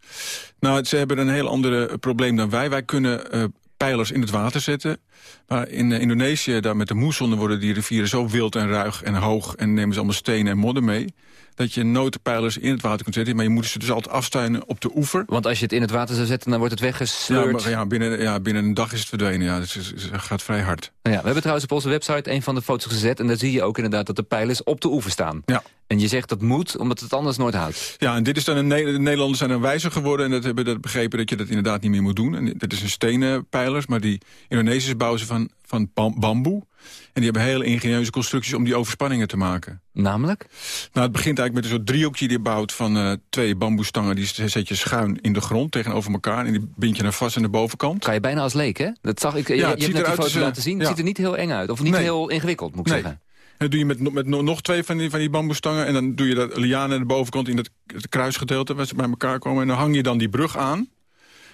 Speaker 22: Nou, ze hebben een heel ander probleem dan wij. Wij kunnen pijlers in het water zetten. Maar in uh, Indonesië, daar met de moesson, worden die rivieren zo wild en ruig en hoog... en nemen ze allemaal stenen en modder mee dat je notenpijlers in het water kunt zetten. Maar je moet ze dus altijd afstuinen op de oever.
Speaker 7: Want als je het in het water zou zetten, dan wordt het weggesleurd.
Speaker 22: Ja, maar, ja, binnen, ja binnen een dag is het verdwenen. Ja, dus het gaat vrij hard.
Speaker 7: Ja, we hebben trouwens op onze website een van de foto's gezet. En daar zie je ook inderdaad dat de pijlers op de oever staan.
Speaker 22: Ja.
Speaker 7: En je zegt dat moet, omdat het anders nooit houdt.
Speaker 22: Ja, en dit is dan een, de Nederlanders zijn dan wijzer geworden... en dat hebben dat begrepen dat je dat inderdaad niet meer moet doen. En dat is een stenen pijlers, maar die Indonesiërs bouwen ze van, van bamboe. En die hebben hele ingenieuze constructies om die overspanningen te maken.
Speaker 7: Namelijk?
Speaker 22: Nou, het begint eigenlijk met een soort driehoekje die je bouwt van uh, twee bamboestangen. Die zet je schuin in de grond tegenover elkaar. En die bind je dan vast aan de bovenkant.
Speaker 7: Kan je bijna als leek, hè? Dat zag ik, ja, je, je hebt net die foto laten zien. Het ziet er niet heel eng uit. Of niet
Speaker 22: nee.
Speaker 7: heel ingewikkeld, moet ik
Speaker 22: nee.
Speaker 7: zeggen.
Speaker 22: En dat doe je met, met nog twee van die, van die bamboestangen. En dan doe je dat lianen aan de bovenkant in het, het kruisgedeelte... waar ze bij elkaar komen. En dan hang je dan die brug aan.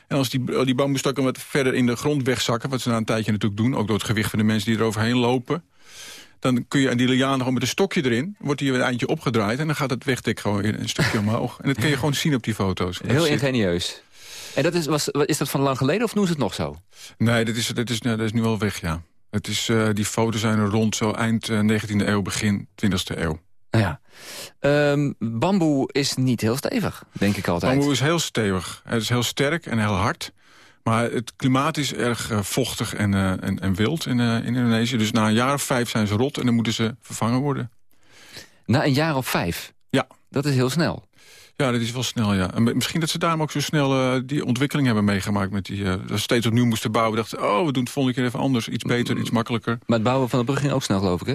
Speaker 22: En als die, die bamboestakken wat verder in de grond wegzakken... wat ze na een tijdje natuurlijk doen, ook door het gewicht van de mensen die er overheen lopen... dan kun je aan die lianen gewoon met een stokje erin... wordt die een eindje opgedraaid en dan gaat het wegdek gewoon een stukje omhoog. En dat kun je gewoon zien op die foto's.
Speaker 7: Heel ingenieus. En dat is, was, is dat van lang geleden of doen ze het nog zo?
Speaker 22: Nee, dat is, dat is, dat is nu al weg, ja. Het is, uh, die foto's zijn er rond zo eind uh, 19e eeuw, begin 20e eeuw.
Speaker 7: Ja. Um, bamboe is niet heel stevig, denk ik altijd.
Speaker 22: Bamboe is heel stevig. Het is heel sterk en heel hard. Maar het klimaat is erg uh, vochtig en, uh, en, en, wild in, uh, in Indonesië. Dus na een jaar of vijf zijn ze rot en dan moeten ze vervangen worden.
Speaker 7: Na een jaar of vijf?
Speaker 22: Ja.
Speaker 7: Dat is heel snel.
Speaker 22: Ja, dat is wel snel, ja. En misschien dat ze daarom ook zo snel die ontwikkeling hebben meegemaakt. Met die, dat ze steeds opnieuw moesten bouwen. dachten, oh, we doen het volgende keer even anders. Iets beter, iets makkelijker.
Speaker 7: Maar het bouwen van de brug ging ook snel, geloof ik, hè?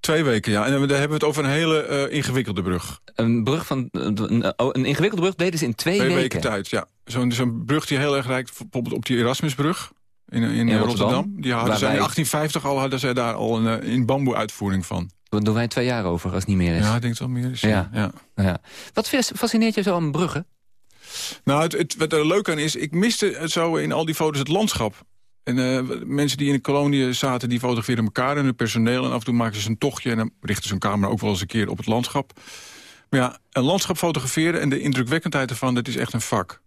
Speaker 22: Twee weken, ja. En dan hebben we het over een hele uh, ingewikkelde brug.
Speaker 7: Een brug van een, een ingewikkelde brug deden ze in twee,
Speaker 22: twee
Speaker 7: weken?
Speaker 22: weken tijd, ja. Zo'n zo'n brug die heel erg lijkt, bijvoorbeeld op die Erasmusbrug in, in, in Rotterdam. Rotterdam. Die hadden zij in 1850 al hadden zij daar al een in bamboe uitvoering van.
Speaker 7: Daar doen wij twee jaar over, als het niet meer is.
Speaker 22: Ja, ik denk het wel meer is. Ja. ja.
Speaker 7: ja. Wat fascineert je zo aan bruggen?
Speaker 22: Nou, het, het, wat er leuk aan is, ik miste het zo in al die foto's het landschap. En uh, mensen die in de kolonie zaten, die fotografeerden elkaar en hun personeel. En af en toe maakten ze een tochtje en dan richten ze hun camera ook wel eens een keer op het landschap. Maar ja, een landschap fotograferen en de indrukwekkendheid ervan, dat is echt een vak.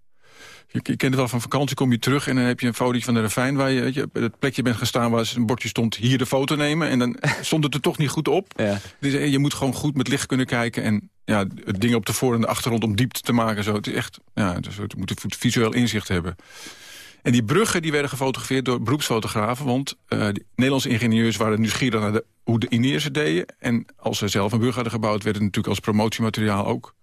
Speaker 22: Je, kent het wel van vakantie, kom je terug en dan heb je een fotootje van de ravijn... waar je, weet je op het plekje bent gestaan waar een bordje stond... hier de foto nemen en dan stond het er toch niet goed op.
Speaker 7: Ja.
Speaker 22: Dus je moet gewoon goed met licht kunnen kijken... en ja, dingen op de voor- en de achtergrond om diepte te maken. Zo. Het is echt, ja, dus, je moet een visueel inzicht hebben. En die bruggen die werden gefotografeerd door beroepsfotografen... want uh, de Nederlandse ingenieurs waren nieuwsgierig naar de, hoe de Iniërs het deden. En als ze zelf een brug hadden gebouwd... werd het natuurlijk als promotiemateriaal ook.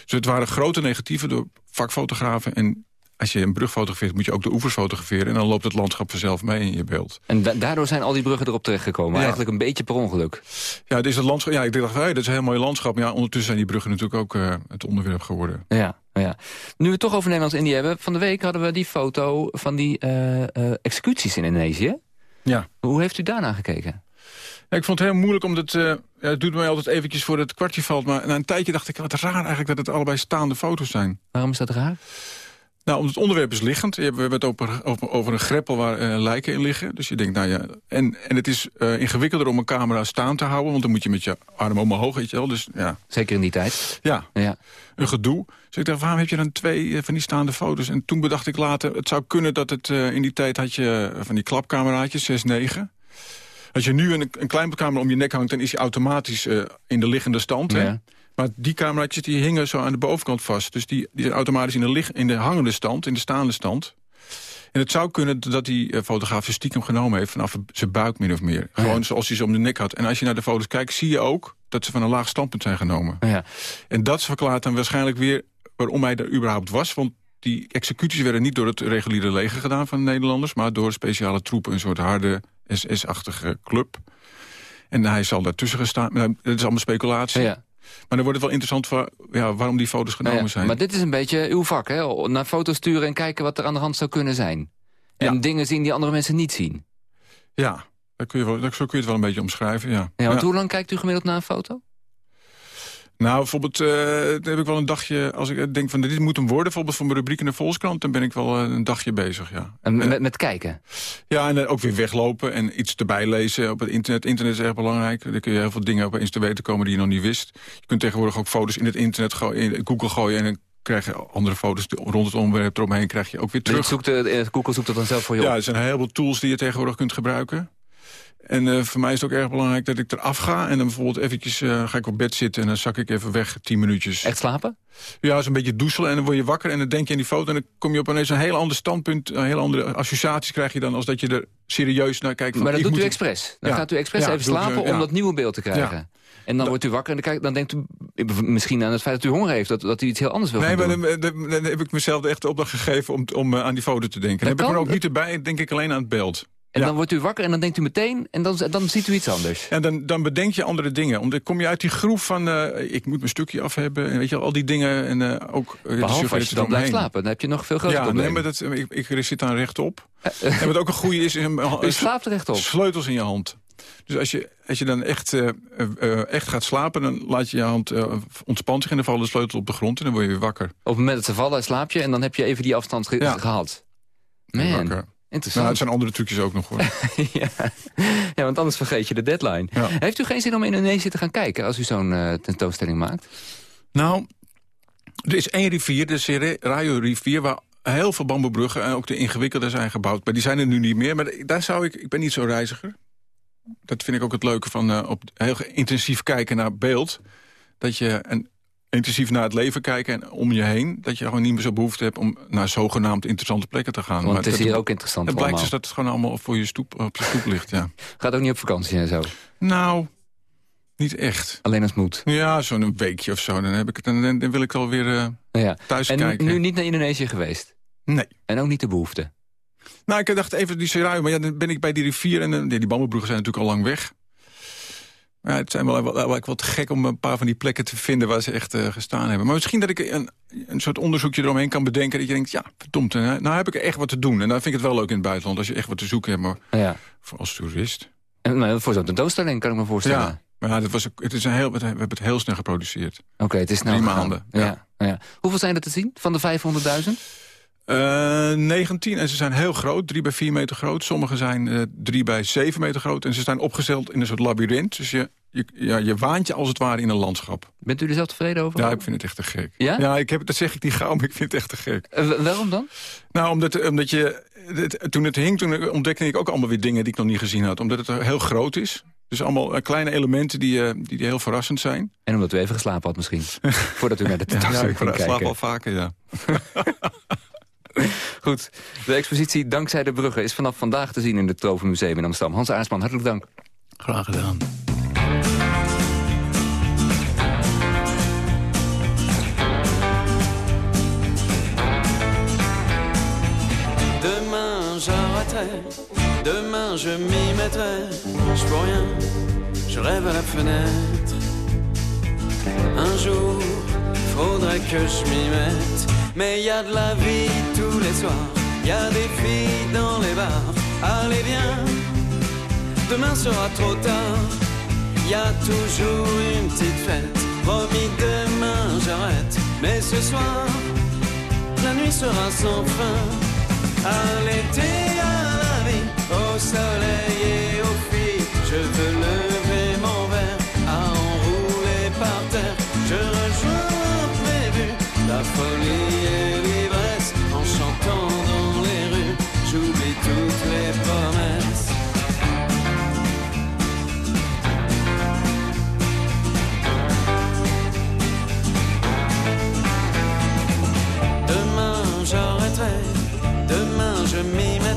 Speaker 22: Dus het waren grote negatieven door vakfotografen... en als je een brug fotografeert, moet je ook de oevers fotograferen... en dan loopt het landschap vanzelf mee in je beeld.
Speaker 7: En da daardoor zijn al die bruggen erop terechtgekomen? Ja. Eigenlijk een beetje per ongeluk?
Speaker 22: Ja, dit is het landschap, ja ik dacht, hey, dat is een heel mooi landschap. Maar ja, ondertussen zijn die bruggen natuurlijk ook uh, het onderwerp geworden.
Speaker 7: Ja, ja. Nu we het toch over Nederlands-Indië hebben... van de week hadden we die foto van die uh, uh, executies in Indonesië.
Speaker 22: Ja.
Speaker 7: Hoe heeft u daarna gekeken?
Speaker 22: Ja, ik vond het heel moeilijk, omdat uh, ja, het duurt mij altijd eventjes voor het kwartje valt. Maar na een tijdje dacht ik, wat raar eigenlijk dat het allebei staande foto's zijn.
Speaker 7: Waarom is dat raar?
Speaker 22: Nou, omdat het onderwerp is liggend. We hebben het over, over, over een greppel waar uh, lijken in liggen. Dus je denkt, nou ja... En, en het is uh, ingewikkelder om een camera staan te houden... want dan moet je met je arm omhoog, weet je wel. Dus, ja.
Speaker 7: Zeker in die tijd.
Speaker 22: Ja,
Speaker 7: ja.
Speaker 22: een gedoe. Dus ik dacht, waarom heb je dan twee uh, van die staande foto's? En toen bedacht ik later, het zou kunnen dat het... in die tijd had je van die klapcameraatjes, 6-9... Als je nu een, een klein camera om je nek hangt... dan is hij automatisch in de liggende stand, hè? Maar die cameraatjes die hingen zo aan de bovenkant vast. Dus die, die zijn automatisch in de, lig, in de hangende stand, in de staande stand. En het zou kunnen dat die uh, fotograaf ze stiekem genomen heeft... vanaf zijn buik min of meer. Gewoon ja. zoals hij ze om de nek had. En als je naar de foto's kijkt, zie je ook dat ze van een laag standpunt zijn genomen.
Speaker 7: Ja.
Speaker 22: En dat verklaart dan waarschijnlijk weer waarom hij er überhaupt was. Want die executies werden niet door het reguliere leger gedaan van de Nederlanders... maar door speciale troepen, een soort harde SS-achtige club. En hij zal daartussen gestaan... Dat is allemaal speculatie.
Speaker 7: Ja.
Speaker 22: Maar dan wordt het wel interessant voor, ja, waarom die foto's genomen
Speaker 7: ja, ja.
Speaker 22: zijn.
Speaker 7: Maar dit is een beetje uw vak, hè? Naar foto's sturen en kijken wat er aan de hand zou kunnen zijn. En
Speaker 22: Ja.
Speaker 7: dingen zien die andere mensen niet zien.
Speaker 22: Ja, dat kun je wel, dat, zo kun je het wel een beetje omschrijven, ja.
Speaker 7: Ja, want hoe lang kijkt u gemiddeld naar een foto?
Speaker 22: Nou, bijvoorbeeld, eh, dan heb ik wel een dagje... als ik denk van dit moet hem worden, bijvoorbeeld voor mijn rubriek in de Volkskrant... dan ben ik wel eh, een dagje bezig, ja.
Speaker 7: En met, met kijken?
Speaker 22: Ja, en dan ook weer weglopen en iets erbij lezen op het internet. Internet is erg belangrijk. Daar kun je heel veel dingen opeens te weten komen die je nog niet wist. Je kunt tegenwoordig ook foto's in het internet gooien, in Google gooien... en dan krijg je andere foto's rond het onderwerp eromheen... krijg je ook weer terug.
Speaker 7: Dus zoekt de, Google zoekt dat dan zelf voor je op?
Speaker 22: Ja, er zijn heel veel tools die je tegenwoordig kunt gebruiken. En uh, voor mij is het ook erg belangrijk dat ik eraf ga. En dan bijvoorbeeld eventjes uh, ga ik op bed zitten en dan zak ik even weg, tien minuutjes.
Speaker 7: Echt slapen?
Speaker 22: Ja, zo'n beetje doezelen en dan word je wakker en dan denk je aan die foto... en dan kom je op ineens een heel ander standpunt, een heel andere associaties krijg je dan... als dat je er serieus naar kijkt. Van,
Speaker 7: maar dat doet
Speaker 22: moet
Speaker 7: u expres? Dan
Speaker 22: ja.
Speaker 7: gaat u expres
Speaker 22: ja,
Speaker 7: even slapen
Speaker 22: ja.
Speaker 7: om dat nieuwe beeld te krijgen? En dan wordt u wakker en dan, kijkt, dan denkt u misschien aan het feit dat u honger heeft... dat, dat u iets heel anders wil
Speaker 22: nee,
Speaker 7: gaan
Speaker 22: doen.
Speaker 7: Nee,
Speaker 22: maar dan, dan, heb ik mezelf echt de opdracht gegeven om, om uh, aan die foto te denken. Dan heb ik er ook niet erbij, denk ik alleen aan het beeld.
Speaker 7: En ja. dan wordt u wakker en dan denkt u meteen... en dan, dan ziet u iets anders.
Speaker 22: En dan, dan bedenk je andere dingen. Omdat kom je uit die groef van... Uh, ik moet mijn stukje af hebben. En weet je, al die dingen. En uh, ook...
Speaker 7: Uh, Behalve als je dan blijft slapen. Dan heb je nog veel groter
Speaker 22: ja,
Speaker 7: problemen.
Speaker 22: Nee, maar dat, ik, ik zit dan rechtop. en wat ook een goede is...
Speaker 7: u slaapt rechtop.
Speaker 22: Sleutels in je hand. Dus als je, als je dan echt, uh, uh, echt gaat slapen, dan laat je je hand uh, ontspannen zich... en dan vallen de sleutels op de grond en dan word je weer wakker.
Speaker 7: Op het moment dat ze vallen, slaap je en dan heb je even die afstand ge
Speaker 22: ja.
Speaker 7: gehad. Man,
Speaker 22: wakker.
Speaker 7: Interessant.
Speaker 22: Nou, het zijn andere trucjes ook nog, hoor.
Speaker 7: ja. ja, want anders vergeet je de deadline.
Speaker 22: Ja.
Speaker 7: Heeft u geen zin om in Indonesië te gaan kijken... als u zo'n tentoonstelling maakt?
Speaker 22: Nou, er is één rivier, de Serayo-rivier... waar heel veel bamboebruggen en ook de ingewikkelde zijn gebouwd. Maar die zijn er nu niet meer. Maar daar zou ik... Ik ben niet zo reiziger dat vind ik ook het leuke van uh, op heel intensief kijken naar beeld. Dat je en intensief naar het leven kijken en om je heen... dat je gewoon niet meer zo behoefte hebt om naar zogenaamd interessante plekken te gaan.
Speaker 7: Want het is
Speaker 22: dat,
Speaker 7: hier ook interessant
Speaker 22: Het blijkt dus dat het gewoon allemaal voor je stoep, op je stoep ligt, ja.
Speaker 7: Gaat ook niet op vakantie en zo?
Speaker 22: Nou, niet echt.
Speaker 7: Alleen als moet?
Speaker 22: Ja, zo'n weekje of zo. Dan, heb ik het, dan, dan wil ik alweer uh, ja. thuis
Speaker 7: en
Speaker 22: kijken.
Speaker 7: En nu niet naar Indonesië geweest?
Speaker 22: Nee.
Speaker 7: En ook niet de behoefte?
Speaker 22: Nou, ik dacht even die Seraio, maar ja, dan ben ik bij die rivier... en die bamboebruggen zijn natuurlijk al lang weg. Ja, het zijn wel, wel, wel, wel te gek om een paar van die plekken te vinden... waar ze echt uh, gestaan hebben. Maar misschien dat ik een, een soort onderzoekje eromheen kan bedenken... dat je denkt, ja, verdomd, nou heb ik echt wat te doen. En dan vind ik het wel leuk in het buitenland... als je echt wat te zoeken hebt, maar
Speaker 7: ja.
Speaker 22: voor als toerist.
Speaker 7: En, nou, voor zo'n tentoonstelling kan ik me voorstellen.
Speaker 22: Ja, maar ja, dat was, het is een heel, we hebben het heel snel geproduceerd.
Speaker 7: Oké, okay, het is snel
Speaker 22: Drie maanden,
Speaker 7: ja. Ja, ja. Hoeveel zijn er te zien van de 500.000?
Speaker 22: Uh, 19 en ze zijn heel groot, 3 bij 4 meter groot. Sommige zijn uh, 3 bij 7 meter groot. En ze zijn opgesteld in een soort labyrint. Dus je, je, ja, je waant je als het ware in een landschap.
Speaker 7: Bent u er zelf tevreden over?
Speaker 22: Ja, ik vind het echt te gek.
Speaker 7: Ja?
Speaker 22: Ja, ik heb, dat zeg ik niet gauw, maar ik vind het echt te gek.
Speaker 7: Uh, waarom dan?
Speaker 22: Nou, omdat, omdat je... Het, toen het hing, toen ontdekte ik ook allemaal weer dingen die ik nog niet gezien had. Omdat het heel groot is. Dus allemaal kleine elementen die, die, die heel verrassend zijn.
Speaker 7: En omdat u even geslapen had misschien. Voordat u naar de tentoonstelling
Speaker 22: ja,
Speaker 7: ging
Speaker 22: ik
Speaker 7: kijken.
Speaker 22: slaap al vaker, ja.
Speaker 7: Goed, de expositie Dankzij de Bruggen is vanaf vandaag te zien in het Tropenmuseum in Amsterdam. Hans Aarsman, hartelijk dank.
Speaker 22: Graag gedaan.
Speaker 21: Demain j'arrêterai, demain je m'y mettrai. Je peux rien, je rêve à la fenêtre. Un jour, faudrait que je m'y mette. Mais y a de la vie tous les soirs, y a des filles dans les bars. Allez viens, demain sera trop tard. Y a toujours une petite fête. Promis demain j'arrête, mais ce soir, la nuit sera sans fin. À l'été, à la vie, au soleil et aux filles, je veux lever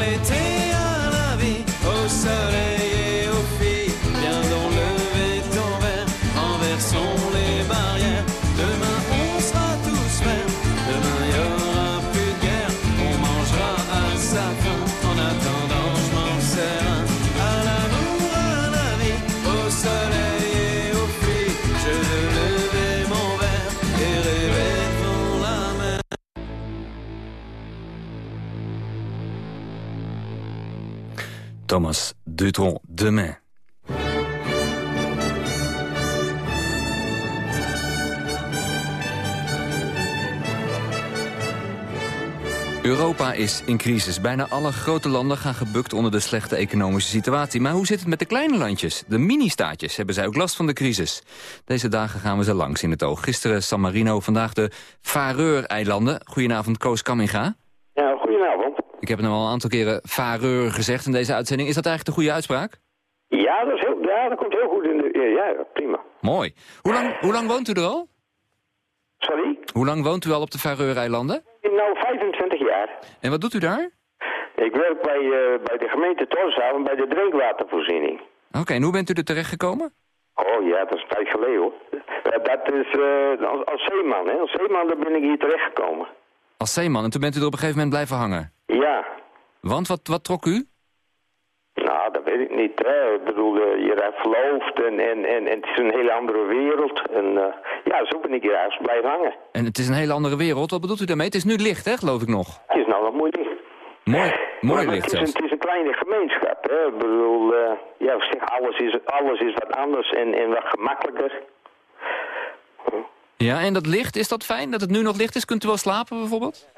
Speaker 21: L'été, à la vie, au soleil
Speaker 7: Thomas Dutron, Demain. Europa is in crisis. Bijna alle grote landen gaan gebukt onder de slechte economische situatie. Maar hoe zit het met de kleine landjes? De mini-staatjes hebben zij ook last van de crisis. Deze dagen gaan we ze langs in het oog. Gisteren San Marino, vandaag de Faroe-eilanden. Goedenavond, Koos Kamminga.
Speaker 23: Ja, goedenavond.
Speaker 7: Ik heb hem al een aantal keren Faroe gezegd in deze uitzending. Is dat eigenlijk de goede uitspraak?
Speaker 23: Ja, dat, is heel, ja, dat komt heel goed in de... Ja, prima.
Speaker 7: Mooi. Hoe lang, hoe lang woont u er al?
Speaker 23: Sorry?
Speaker 7: Hoe lang woont u al op de Faroe-eilanden?
Speaker 23: Nou, 25 jaar.
Speaker 7: En wat doet u daar?
Speaker 23: Ik werk bij, eh, bij de gemeente Torshaven bij de drinkwatervoorziening.
Speaker 7: Oké, en hoe bent u er terecht gekomen?
Speaker 23: Oh ja, dat is een tijd geleden hoor. Dat is eh, als, als zeeman, hè. Als zeeman ben ik hier terechtgekomen.
Speaker 7: Als zeeman, en toen bent u er op een gegeven moment blijven hangen.
Speaker 23: Ja.
Speaker 7: Want wat, wat trok u?
Speaker 23: Nou, dat weet ik niet. Hè. Ik bedoel, eh, je raakt verloofd en, en, en, en het is een hele andere wereld. En eh, ja, zo ben ik hier eigenlijk blijven hangen.
Speaker 7: En het is een hele andere wereld. Wat bedoelt u daarmee? Het is nu licht, hè, geloof ik nog.
Speaker 23: Het is nou nog moeilijk.
Speaker 7: Mooi, mooi
Speaker 23: Maar
Speaker 7: licht
Speaker 23: het is, een,
Speaker 7: zelfs.
Speaker 23: het is een kleine gemeenschap. Hè. Ik bedoel, eh, ja, ik zeg, alles is, alles is wat anders en, en wat gemakkelijker.
Speaker 7: Ja, en dat licht, is dat fijn? Dat het nu nog licht is? Kunt u wel slapen bijvoorbeeld?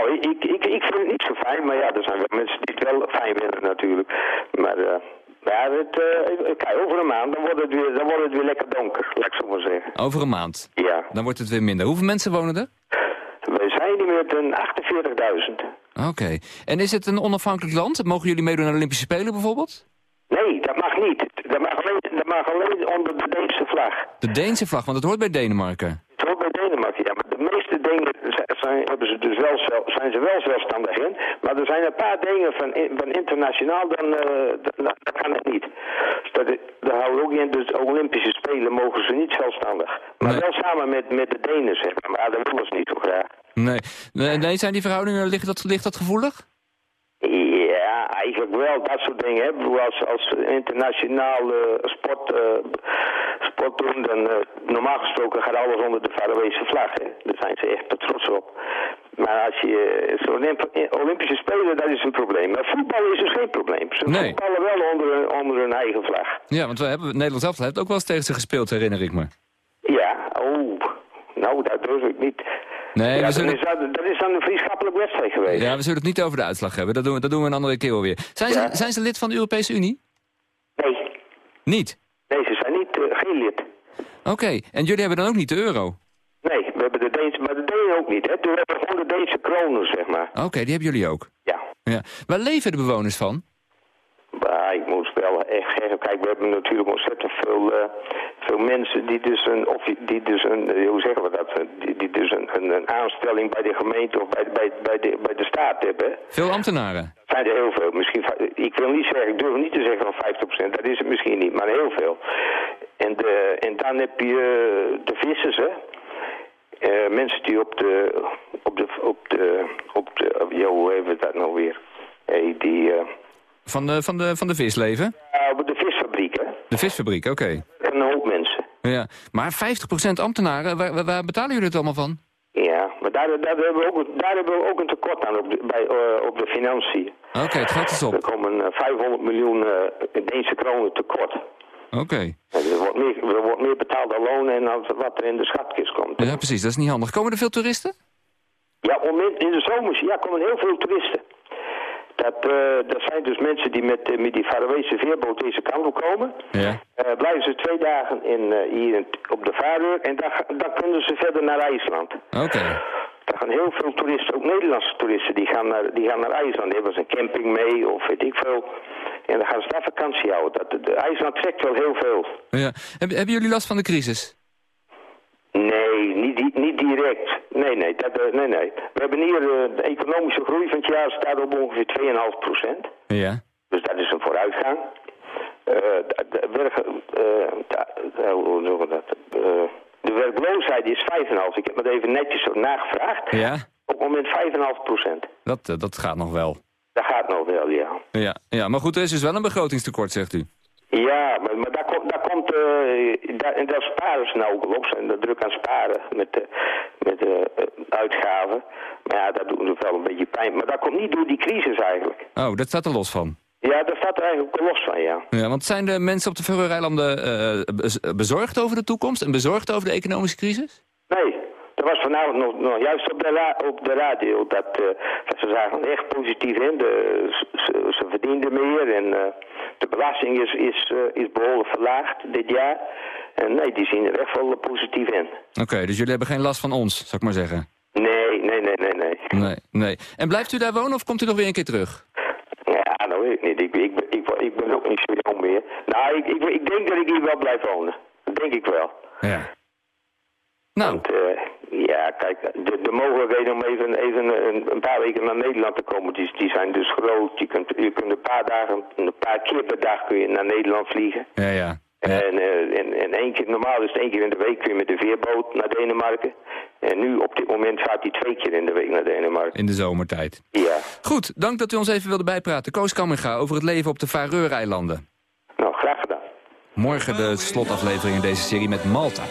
Speaker 23: Nou, ik, ik, ik vind het niet zo fijn, maar ja, er zijn wel mensen die het wel fijn vinden natuurlijk. Maar eh, Ja, het, eh, kijk, over een maand dan wordt, het weer, dan wordt het weer lekker donker, laat ik zo maar zeggen.
Speaker 7: Over een maand?
Speaker 23: Ja.
Speaker 7: Dan wordt het weer minder. Hoeveel mensen wonen er?
Speaker 23: We zijn hier met een 48.000.
Speaker 7: Oké. En is het een onafhankelijk land? Mogen jullie meedoen aan de Olympische Spelen bijvoorbeeld?
Speaker 23: Nee, dat mag niet. Dat mag alleen, dat mag alleen onder de Deense vlag.
Speaker 7: De Deense vlag, want het hoort bij Denemarken.
Speaker 23: Het hoort bij Denemarken, ja. Maar de meeste Denen zijn, hebben ze dus wel, zelf- zijn ze wel zelfstandig in. Maar er zijn een paar dingen van, van internationaal, dan, dan, dan kan het niet. Dus dat, houden ook in, dus de Olympische Spelen mogen ze niet zelfstandig. Maar wel samen met, met de Denen, zeg maar. Maar dat willen ze niet zo graag.
Speaker 7: Nee. Nee, nee, zijn die verhoudingen, ligt dat, ligt dat gevoelig?
Speaker 23: Ja, eigenlijk wel. Dat soort dingen. Ik bedoel, Als, als internationaal eh, sport, eh, sport doen, dan eh, normaal gesproken gaat alles onder de Faroese vlag. Hè. Daar zijn ze echt trots op. Maar als je zo'n Olymp- Olympische Spelen, dat is een probleem. Maar voetbal is dus geen probleem. Ze
Speaker 7: Nee.
Speaker 23: voetballen wel onder, hun- onder hun eigen vlag.
Speaker 7: Ja, want we hebben, Nederland zelf heeft ook wel eens tegen ze gespeeld, herinner ik me.
Speaker 23: Ja, oh. Nou, dat durf ik niet.
Speaker 7: Nee,
Speaker 23: ja,
Speaker 7: we zullen,
Speaker 23: is dat, is dan een vriendschappelijke wedstrijd geweest.
Speaker 7: ja, we zullen het niet over de uitslag hebben. Dat doen we, dat doen we een andere keer wel weer. Zijn, ze, zijn ze lid van de Europese Unie?
Speaker 23: Nee.
Speaker 7: Niet?
Speaker 23: Nee, ze zijn niet, eh, geen lid.
Speaker 7: Oké, en jullie hebben dan ook niet de euro?
Speaker 23: Nee, we hebben de Deense, maar de Denen ook niet. Hè. We hebben gewoon de Deense kronen, zeg maar.
Speaker 7: Oké, die hebben jullie ook?
Speaker 23: Ja.
Speaker 7: ja. Waar leven de bewoners van?
Speaker 23: Maar ik moet wel echt zeggen, kijk, we hebben natuurlijk ontzettend veel, eh, veel mensen die dus een, of die dus een, eh, hoe zeggen we dat, eh, die, die dus een, een, een aanstelling bij de gemeente of bij, de- bij, bij, de, bij de staat hebben.
Speaker 7: Veel ambtenaren?
Speaker 23: Dat zijn er heel veel. Misschien, ik wil niet zeggen, ik durf niet te zeggen van 50%, dat is het misschien niet, maar heel veel. En, de, en dan heb je de vissers, hè. Mensen die op de, op de, op de, op de, ja, hoe we dat nou weer? Hey, die,
Speaker 7: Van de, van de, van de visleven?
Speaker 23: ja, op de visfabriek, hè.
Speaker 7: De visfabriek, oké.
Speaker 23: Een hoop mensen.
Speaker 7: Ja. Maar 50% ambtenaren, waar, waar- betalen jullie het allemaal van?
Speaker 23: Ja, maar daar, daar, hebben, we ook, daar hebben we ook een tekort aan op de, bij, eh, op de financiën.
Speaker 7: Oké, het gaat dus op.
Speaker 23: Er komen eh, 500 miljoen eh Deense kronen tekort.
Speaker 7: Oké.
Speaker 23: Er, wordt meer, er wordt meer betaald aan lonen en dan wat er in de schatkist komt.
Speaker 7: Ja, precies. Dat is niet handig. Komen er veel toeristen?
Speaker 23: Ja, in, in de zomers ja, komen heel veel toeristen. Dat, eh, dat zijn dus mensen die met, eh, met die Faroese veerboot deze kant op komen.
Speaker 7: Ja.
Speaker 23: Eh, blijven ze twee dagen in, hier op de vaarder en dan, dan kunnen ze verder naar IJsland.
Speaker 7: Oké.
Speaker 23: Er gaan heel veel toeristen, ook Nederlandse toeristen, die gaan naar, die gaan naar IJsland. Die hebben ze een camping mee of weet ik veel. En dan gaan ze daar vakantie houden. Dat, de, de IJsland trekt wel heel veel.
Speaker 7: Ja. Hebben, hebben jullie last van de crisis?
Speaker 23: Nee, niet, di- niet direct. Nee, nee, dat, eh, nee, nee. We hebben hier eh, de economische groei van het jaar staat op ongeveer 2,5 procent.
Speaker 7: Ja.
Speaker 23: Dus dat is een vooruitgang. De, de, werk, da- hoe noemen we dat? De werkloosheid is 5,5. Ik heb het even netjes nagevraagd.
Speaker 7: Ja?
Speaker 23: Op het moment 5,5 procent.
Speaker 7: Dat, eh, dat gaat nog wel.
Speaker 23: Dat gaat nog wel, ja.
Speaker 7: Ja. ja, maar goed, er is dus wel een begrotingstekort, zegt u.
Speaker 23: Ja, maar, maar daar komt, komt eh, daar, en daar sparen ze nou ook op. Ze zijn er druk aan sparen met de, met eh, uitgaven. Maar ja, dat doet wel een beetje pijn. Maar dat komt niet door die crisis eigenlijk.
Speaker 7: Oh, dat staat er los van.
Speaker 23: Ja, daar staat er eigenlijk ook los van, ja.
Speaker 7: Ja, want zijn de mensen op de Faroe-eilanden eh, bez- bezorgd over de toekomst en bezorgd over de economische crisis?
Speaker 23: Nee, dat was vanavond nog, nog juist op de, op de radio. Dat, eh, dat ze zagen er echt positief in. De, ze, ze verdienden meer en eh, de belasting is, is, eh, is behoorlijk verlaagd dit jaar. En nee, die zien er echt wel positief in.
Speaker 7: Oké, dus jullie hebben geen last van ons, zou ik maar zeggen.
Speaker 23: Nee, nee, nee, nee, nee.
Speaker 7: Nee, nee. En blijft u daar wonen of komt u nog weer een keer terug?
Speaker 23: Ja, dat weet ik niet. Ik, ik, ben- ik, ik ben ook niet zo jong meer. Nou, ik, ik, ik denk dat ik hier wel blijf wonen. Dat denk ik wel.
Speaker 7: Ja. Nou.
Speaker 23: Want, eh, ja, kijk, de, de mogelijkheden om even, even een, een paar weken naar Nederland te komen, die, die zijn dus groot. Je kunt, je kunt een paar dagen, een paar keer per dag kun je naar Nederland vliegen.
Speaker 7: Ja, ja.
Speaker 23: En, eh, en, en één keer, normaal is het één keer in de week kun je met de veerboot naar Denemarken. En nu, op dit moment, gaat hij twee keer in de week naar Denemarken.
Speaker 7: In de zomertijd.
Speaker 23: Ja.
Speaker 7: Goed, dank dat u ons even wilde bijpraten. Koos Kamminga over het leven op de Faroe-eilanden.
Speaker 23: Nou, graag gedaan.
Speaker 7: Morgen de slotaflevering in deze serie met Malta.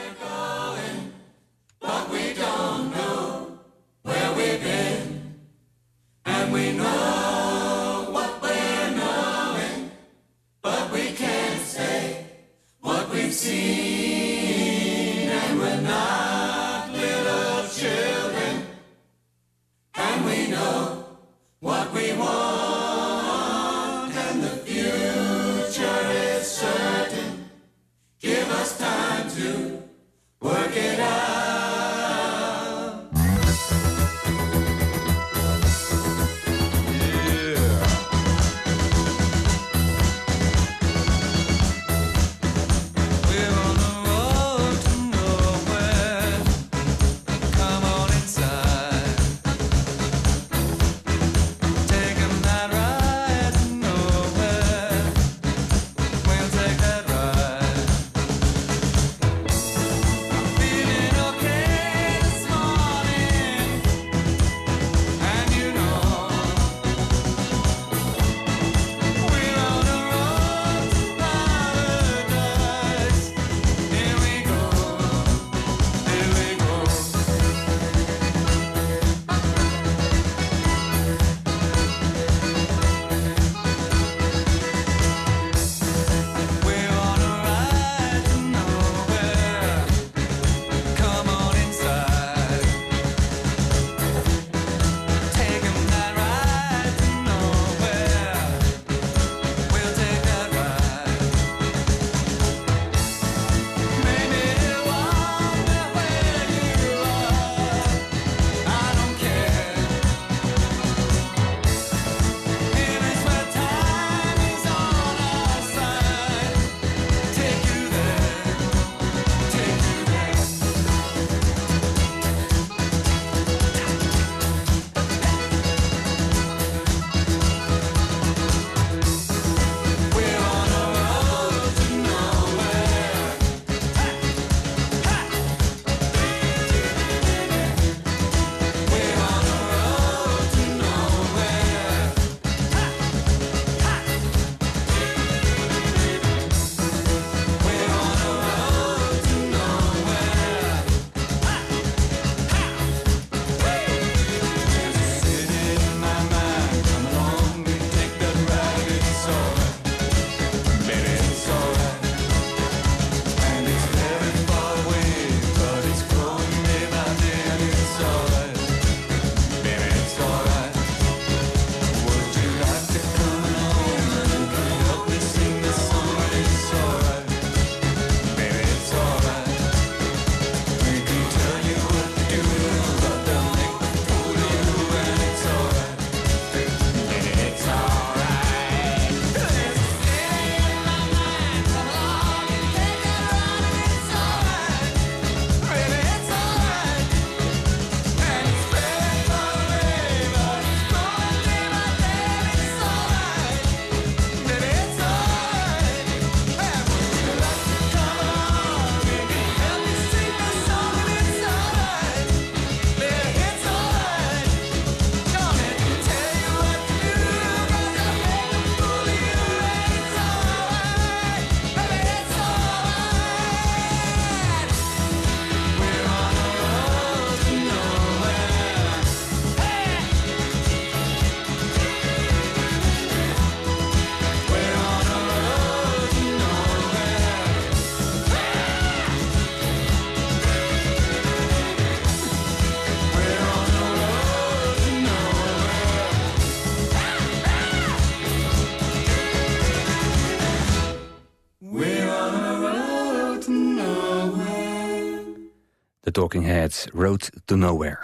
Speaker 7: Talking Heads, Road to Nowhere.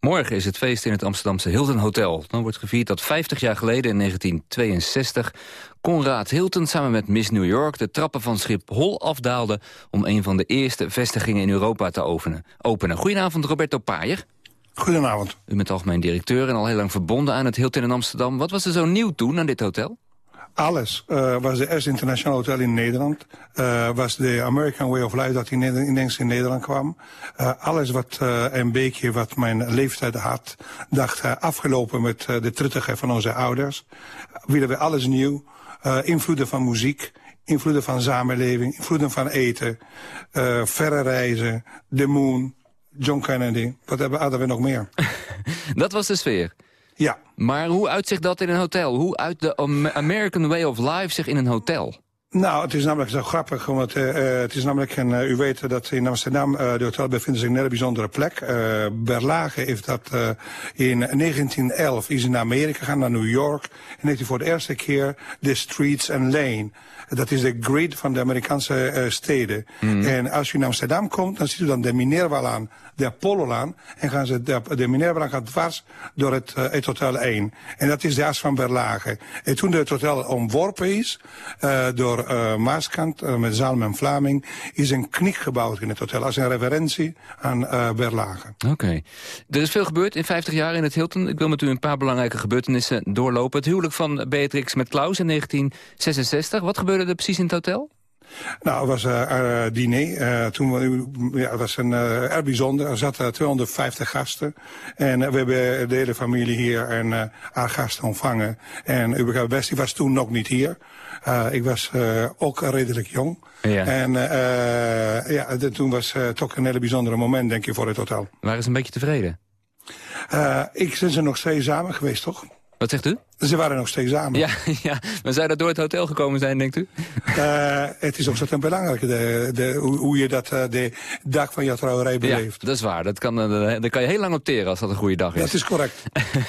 Speaker 7: Morgen is het feest in het Amsterdamse Hilton Hotel. Dan wordt gevierd dat 50 jaar geleden, in 1962... Conrad Hilton samen met Miss New York de trappen van Schiphol afdaalde... om een van de eerste vestigingen in Europa te openen. openen. Goedenavond, Roberto Paaier.
Speaker 24: Goedenavond.
Speaker 7: U bent algemeen directeur en al heel lang verbonden aan het Hilton in Amsterdam. Wat was er zo nieuw toen aan dit hotel?
Speaker 24: Alles uh, was de eerste internationaal hotel in Nederland. Uh, was de American Way of Life dat in, ineens in Nederland kwam. Uh, alles wat een beetje wat mijn leeftijd had, dacht afgelopen met de truttige van onze ouders. Willen we alles nieuw. invloeden van muziek, invloeden van samenleving, invloeden van eten, verre reizen, de moon, John Kennedy. Wat hebben, hadden we nog meer?
Speaker 7: dat was de sfeer.
Speaker 24: Ja.
Speaker 7: Maar hoe uitzicht dat in een hotel? Hoe uit de American Way of Life zich in een hotel?
Speaker 24: Nou, het is namelijk zo grappig, want uh, het is namelijk, een, uh, u weet dat in Amsterdam uh, de hotel bevindt zich in een hele bijzondere plek. Berlage heeft dat in 1911 is in Amerika gegaan, naar New York. En heeft hij voor de eerste keer de Streets and Lane. Dat is de grid van de Amerikaanse steden. Mm. En als u naar Amsterdam komt, dan ziet u dan de Minerva-laan, de Apollo-laan. En gaan ze, de, de Minerva-laan gaat dwars door het, het hotel 1. En dat is de as van Berlage. En toen het hotel ontworpen is, door uh, Maaskant, met Zalm en Vlaming, is een knik gebouwd in het hotel. Als een referentie aan Berlage.
Speaker 7: Oké. Er is veel gebeurd in 50 jaar in het Hilton. Ik wil met u een paar belangrijke gebeurtenissen doorlopen. Het huwelijk van Beatrix met Klaus in 1966. Wat gebeurde er precies in het hotel?
Speaker 24: Nou, het was een uh, diner. Uh, toen, ja, het was een, uh, erg bijzonder. Er zaten 250 gasten. En we hebben de hele familie hier en haar gasten ontvangen. En u begrijpt best, was toen nog niet hier. Ik was ook redelijk jong. Ja. En ja, de, toen was toch een hele bijzondere moment, denk je, voor het hotel.
Speaker 7: Waren ze een beetje tevreden?
Speaker 24: ik ben ze nog steeds samen geweest, toch?
Speaker 7: Wat zegt u?
Speaker 24: Ze waren nog steeds samen.
Speaker 7: Ja, ja. maar zou dat door het hotel gekomen zijn, denkt u?
Speaker 24: Uh, het is ook zo belangrijk, de, de, hoe, hoe, je dat, de dag van je trouwerij beleeft.
Speaker 7: Ja, dat is waar. Dat kan, daar kan je heel lang opteren als dat een goede dag is.
Speaker 24: Dat is correct.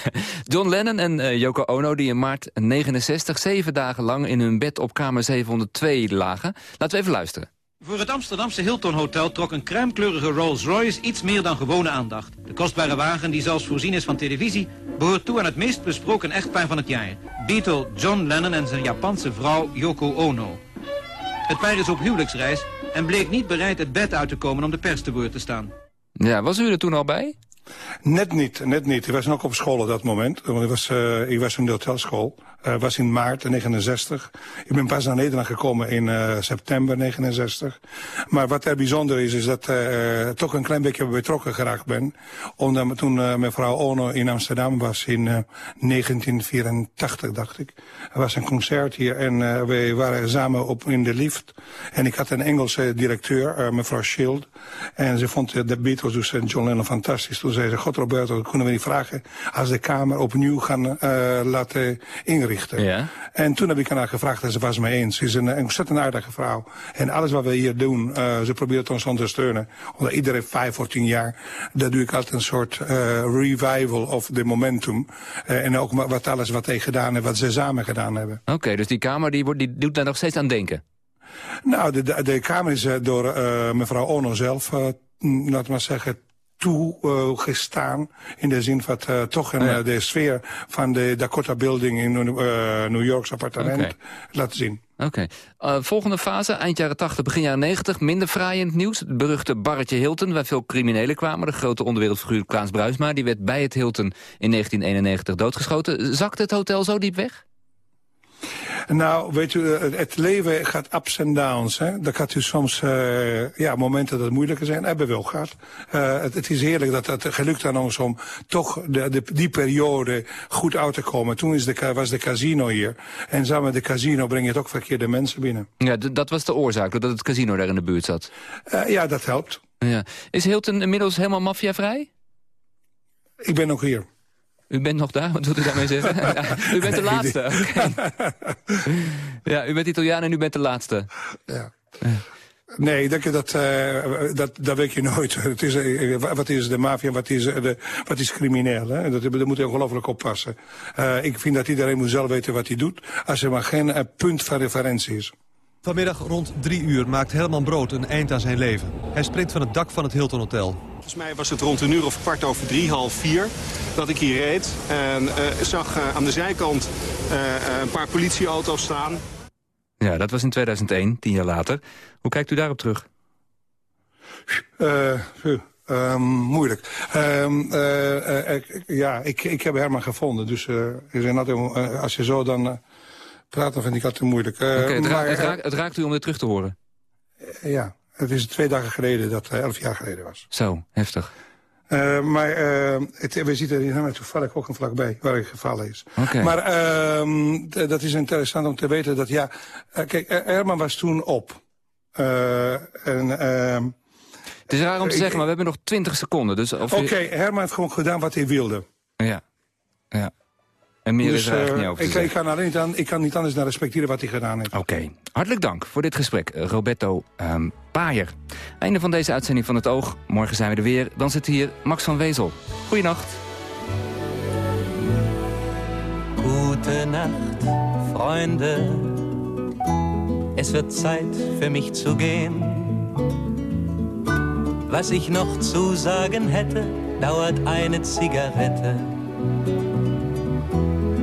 Speaker 7: John Lennon en uh, Yoko Ono, die in maart 69 zeven dagen lang in hun bed op kamer 702 lagen. Laten we even luisteren.
Speaker 25: Voor het Amsterdamse Hilton Hotel trok een crèmekleurige Rolls-Royce iets meer dan gewone aandacht. De kostbare wagen, die zelfs voorzien is van televisie, behoort toe aan het meest besproken echtpaar van het jaar. Beatle John Lennon en zijn Japanse vrouw Yoko Ono. Het paar is op huwelijksreis en bleek niet bereid het bed uit te komen om de pers te woord te staan.
Speaker 7: Ja, was u er toen al bij?
Speaker 24: Net niet, net niet. Ik was nog op school op dat moment. Want ik was, uh, ik was in de hotelschool. Uh, was in maart 69. Ik ben pas naar Nederland gekomen in uh, september 69. Maar wat er bijzonder is, is dat uh, toch een klein beetje betrokken geraakt ben. Omdat toen mevrouw Ono in Amsterdam was in 1984, dacht ik. Er was een concert hier en we waren samen op in de lift. En ik had een Engelse directeur, mevrouw Shield. En ze vond de Beatles, dus John Lennon, fantastisch. Toen zei ze, god Roberto, kunnen we niet vragen... als de Kamer opnieuw gaan laten inrichten. Ja. En toen heb ik haar gevraagd en ze was mee eens. Ze is een, een ontzettend aardige vrouw. En alles wat we hier doen, uh, ze probeert ons te ondersteunen. Omdat iedere vijf of tien jaar, dat doe ik altijd een soort uh, revival of the momentum. En ook wat alles wat hij gedaan heeft, wat ze samen gedaan hebben.
Speaker 7: Oké, okay, dus die Kamer die, wordt, die doet daar nog steeds aan denken?
Speaker 24: Nou, de, de, de Kamer is door mevrouw Ono zelf, laten we maar zeggen toegestaan. Uh, in de zin van uh, toch een, ja. de sfeer van de Dakota Building in uh, New Yorks appartement okay. laten zien.
Speaker 7: Oké. Okay. volgende fase, eind jaren 80, begin jaren 90. Minder fraai in het nieuws. Het beruchte barretje Hilton, waar veel criminelen kwamen. De grote onderwereldfiguur Klaas Bruisma, die werd bij het Hilton in 1991 doodgeschoten. Zakte het hotel zo diep weg?
Speaker 24: Nou, weet u, het leven gaat ups en downs. Hè? Dan gaat u soms uh, ja, momenten dat het moeilijker zijn. Hebben we wel gehad. Uh, het, het, is heerlijk dat het gelukt aan ons om toch de, de, die periode goed uit te komen. Toen is de, was de casino hier. En samen met de casino breng je toch verkeerde mensen binnen.
Speaker 7: Ja, dat was de oorzaak, dat het casino daar in de buurt zat.
Speaker 24: Uh, ja, dat helpt.
Speaker 7: Ja. Is Hilton inmiddels helemaal maffiavrij?
Speaker 24: Ik ben nog hier.
Speaker 7: U bent nog daar? Wat wilt u daarmee zeggen? u bent de laatste. Okay. ja, u bent Italiaan en u bent de laatste.
Speaker 24: Ja. Nee, denk dat, uh, dat, dat weet je nooit. Het is, uh, wat is de maffia, wat is, de, wat is crimineel? Hè? Dat, daar moet je ongelooflijk oppassen. Uh, ik vind dat iedereen moet zelf weten wat hij doet. Als er maar geen punt van referentie is.
Speaker 26: Vanmiddag rond drie uur maakt Herman Brood een eind aan zijn leven. Hij springt van het dak van het Hilton Hotel.
Speaker 27: Volgens mij was het rond een uur of kwart over drie, half vier, dat ik hier reed. En eh, zag eh, aan de zijkant eh, een paar politieauto's staan.
Speaker 7: Ja, dat was in 2001, tien jaar later. Hoe kijkt u daarop terug?
Speaker 24: Eh, ehm, moeilijk. Ehm, eh, eh, ik- ja, ik, ik heb Herman gevonden. Dus eh, is eh, als je zo dan eh, praat, dan vind ik te moeilijk. Eh,
Speaker 7: Oké, het, ra-
Speaker 24: maar,
Speaker 7: het,
Speaker 24: eh,
Speaker 7: raakt, het raakt u om dit terug te horen.
Speaker 24: ja, het is twee dagen geleden dat eh, elf jaar geleden was.
Speaker 7: Zo, heftig.
Speaker 24: Eh, maar eh, het, we zitten hier helemaal toevallig ook een vlakbij waar hij gevallen is. Maar ehm, dat is interessant om te weten dat ja... eh, kijk, eh, Herman was toen op. Eh, en... ehm,
Speaker 7: Het is raar om te zeggen, maar we hebben nog 20 seconden. Dus
Speaker 24: Oké, Herman heeft gewoon gedaan wat hij wilde.
Speaker 7: Ja. ja. En meer
Speaker 24: dus
Speaker 7: is er eigenlijk
Speaker 24: eh,
Speaker 7: niet over te
Speaker 24: ik,
Speaker 7: zeggen.
Speaker 24: ik, kan alleen niet aan, ik kan niet anders dan respecteren wat hij gedaan heeft.
Speaker 7: Oké, hartelijk dank voor dit gesprek, eh, Roberto ehm Paaier. Einde van deze uitzending van Het Oog. Morgen zijn we er weer. Dan zit hier Max van Wezel. Goeienacht.
Speaker 28: Gute Nacht, Freunde. Es wird Zeit für mich zu gehen. Was ich noch zu sagen hätte, dauert eine Zigarette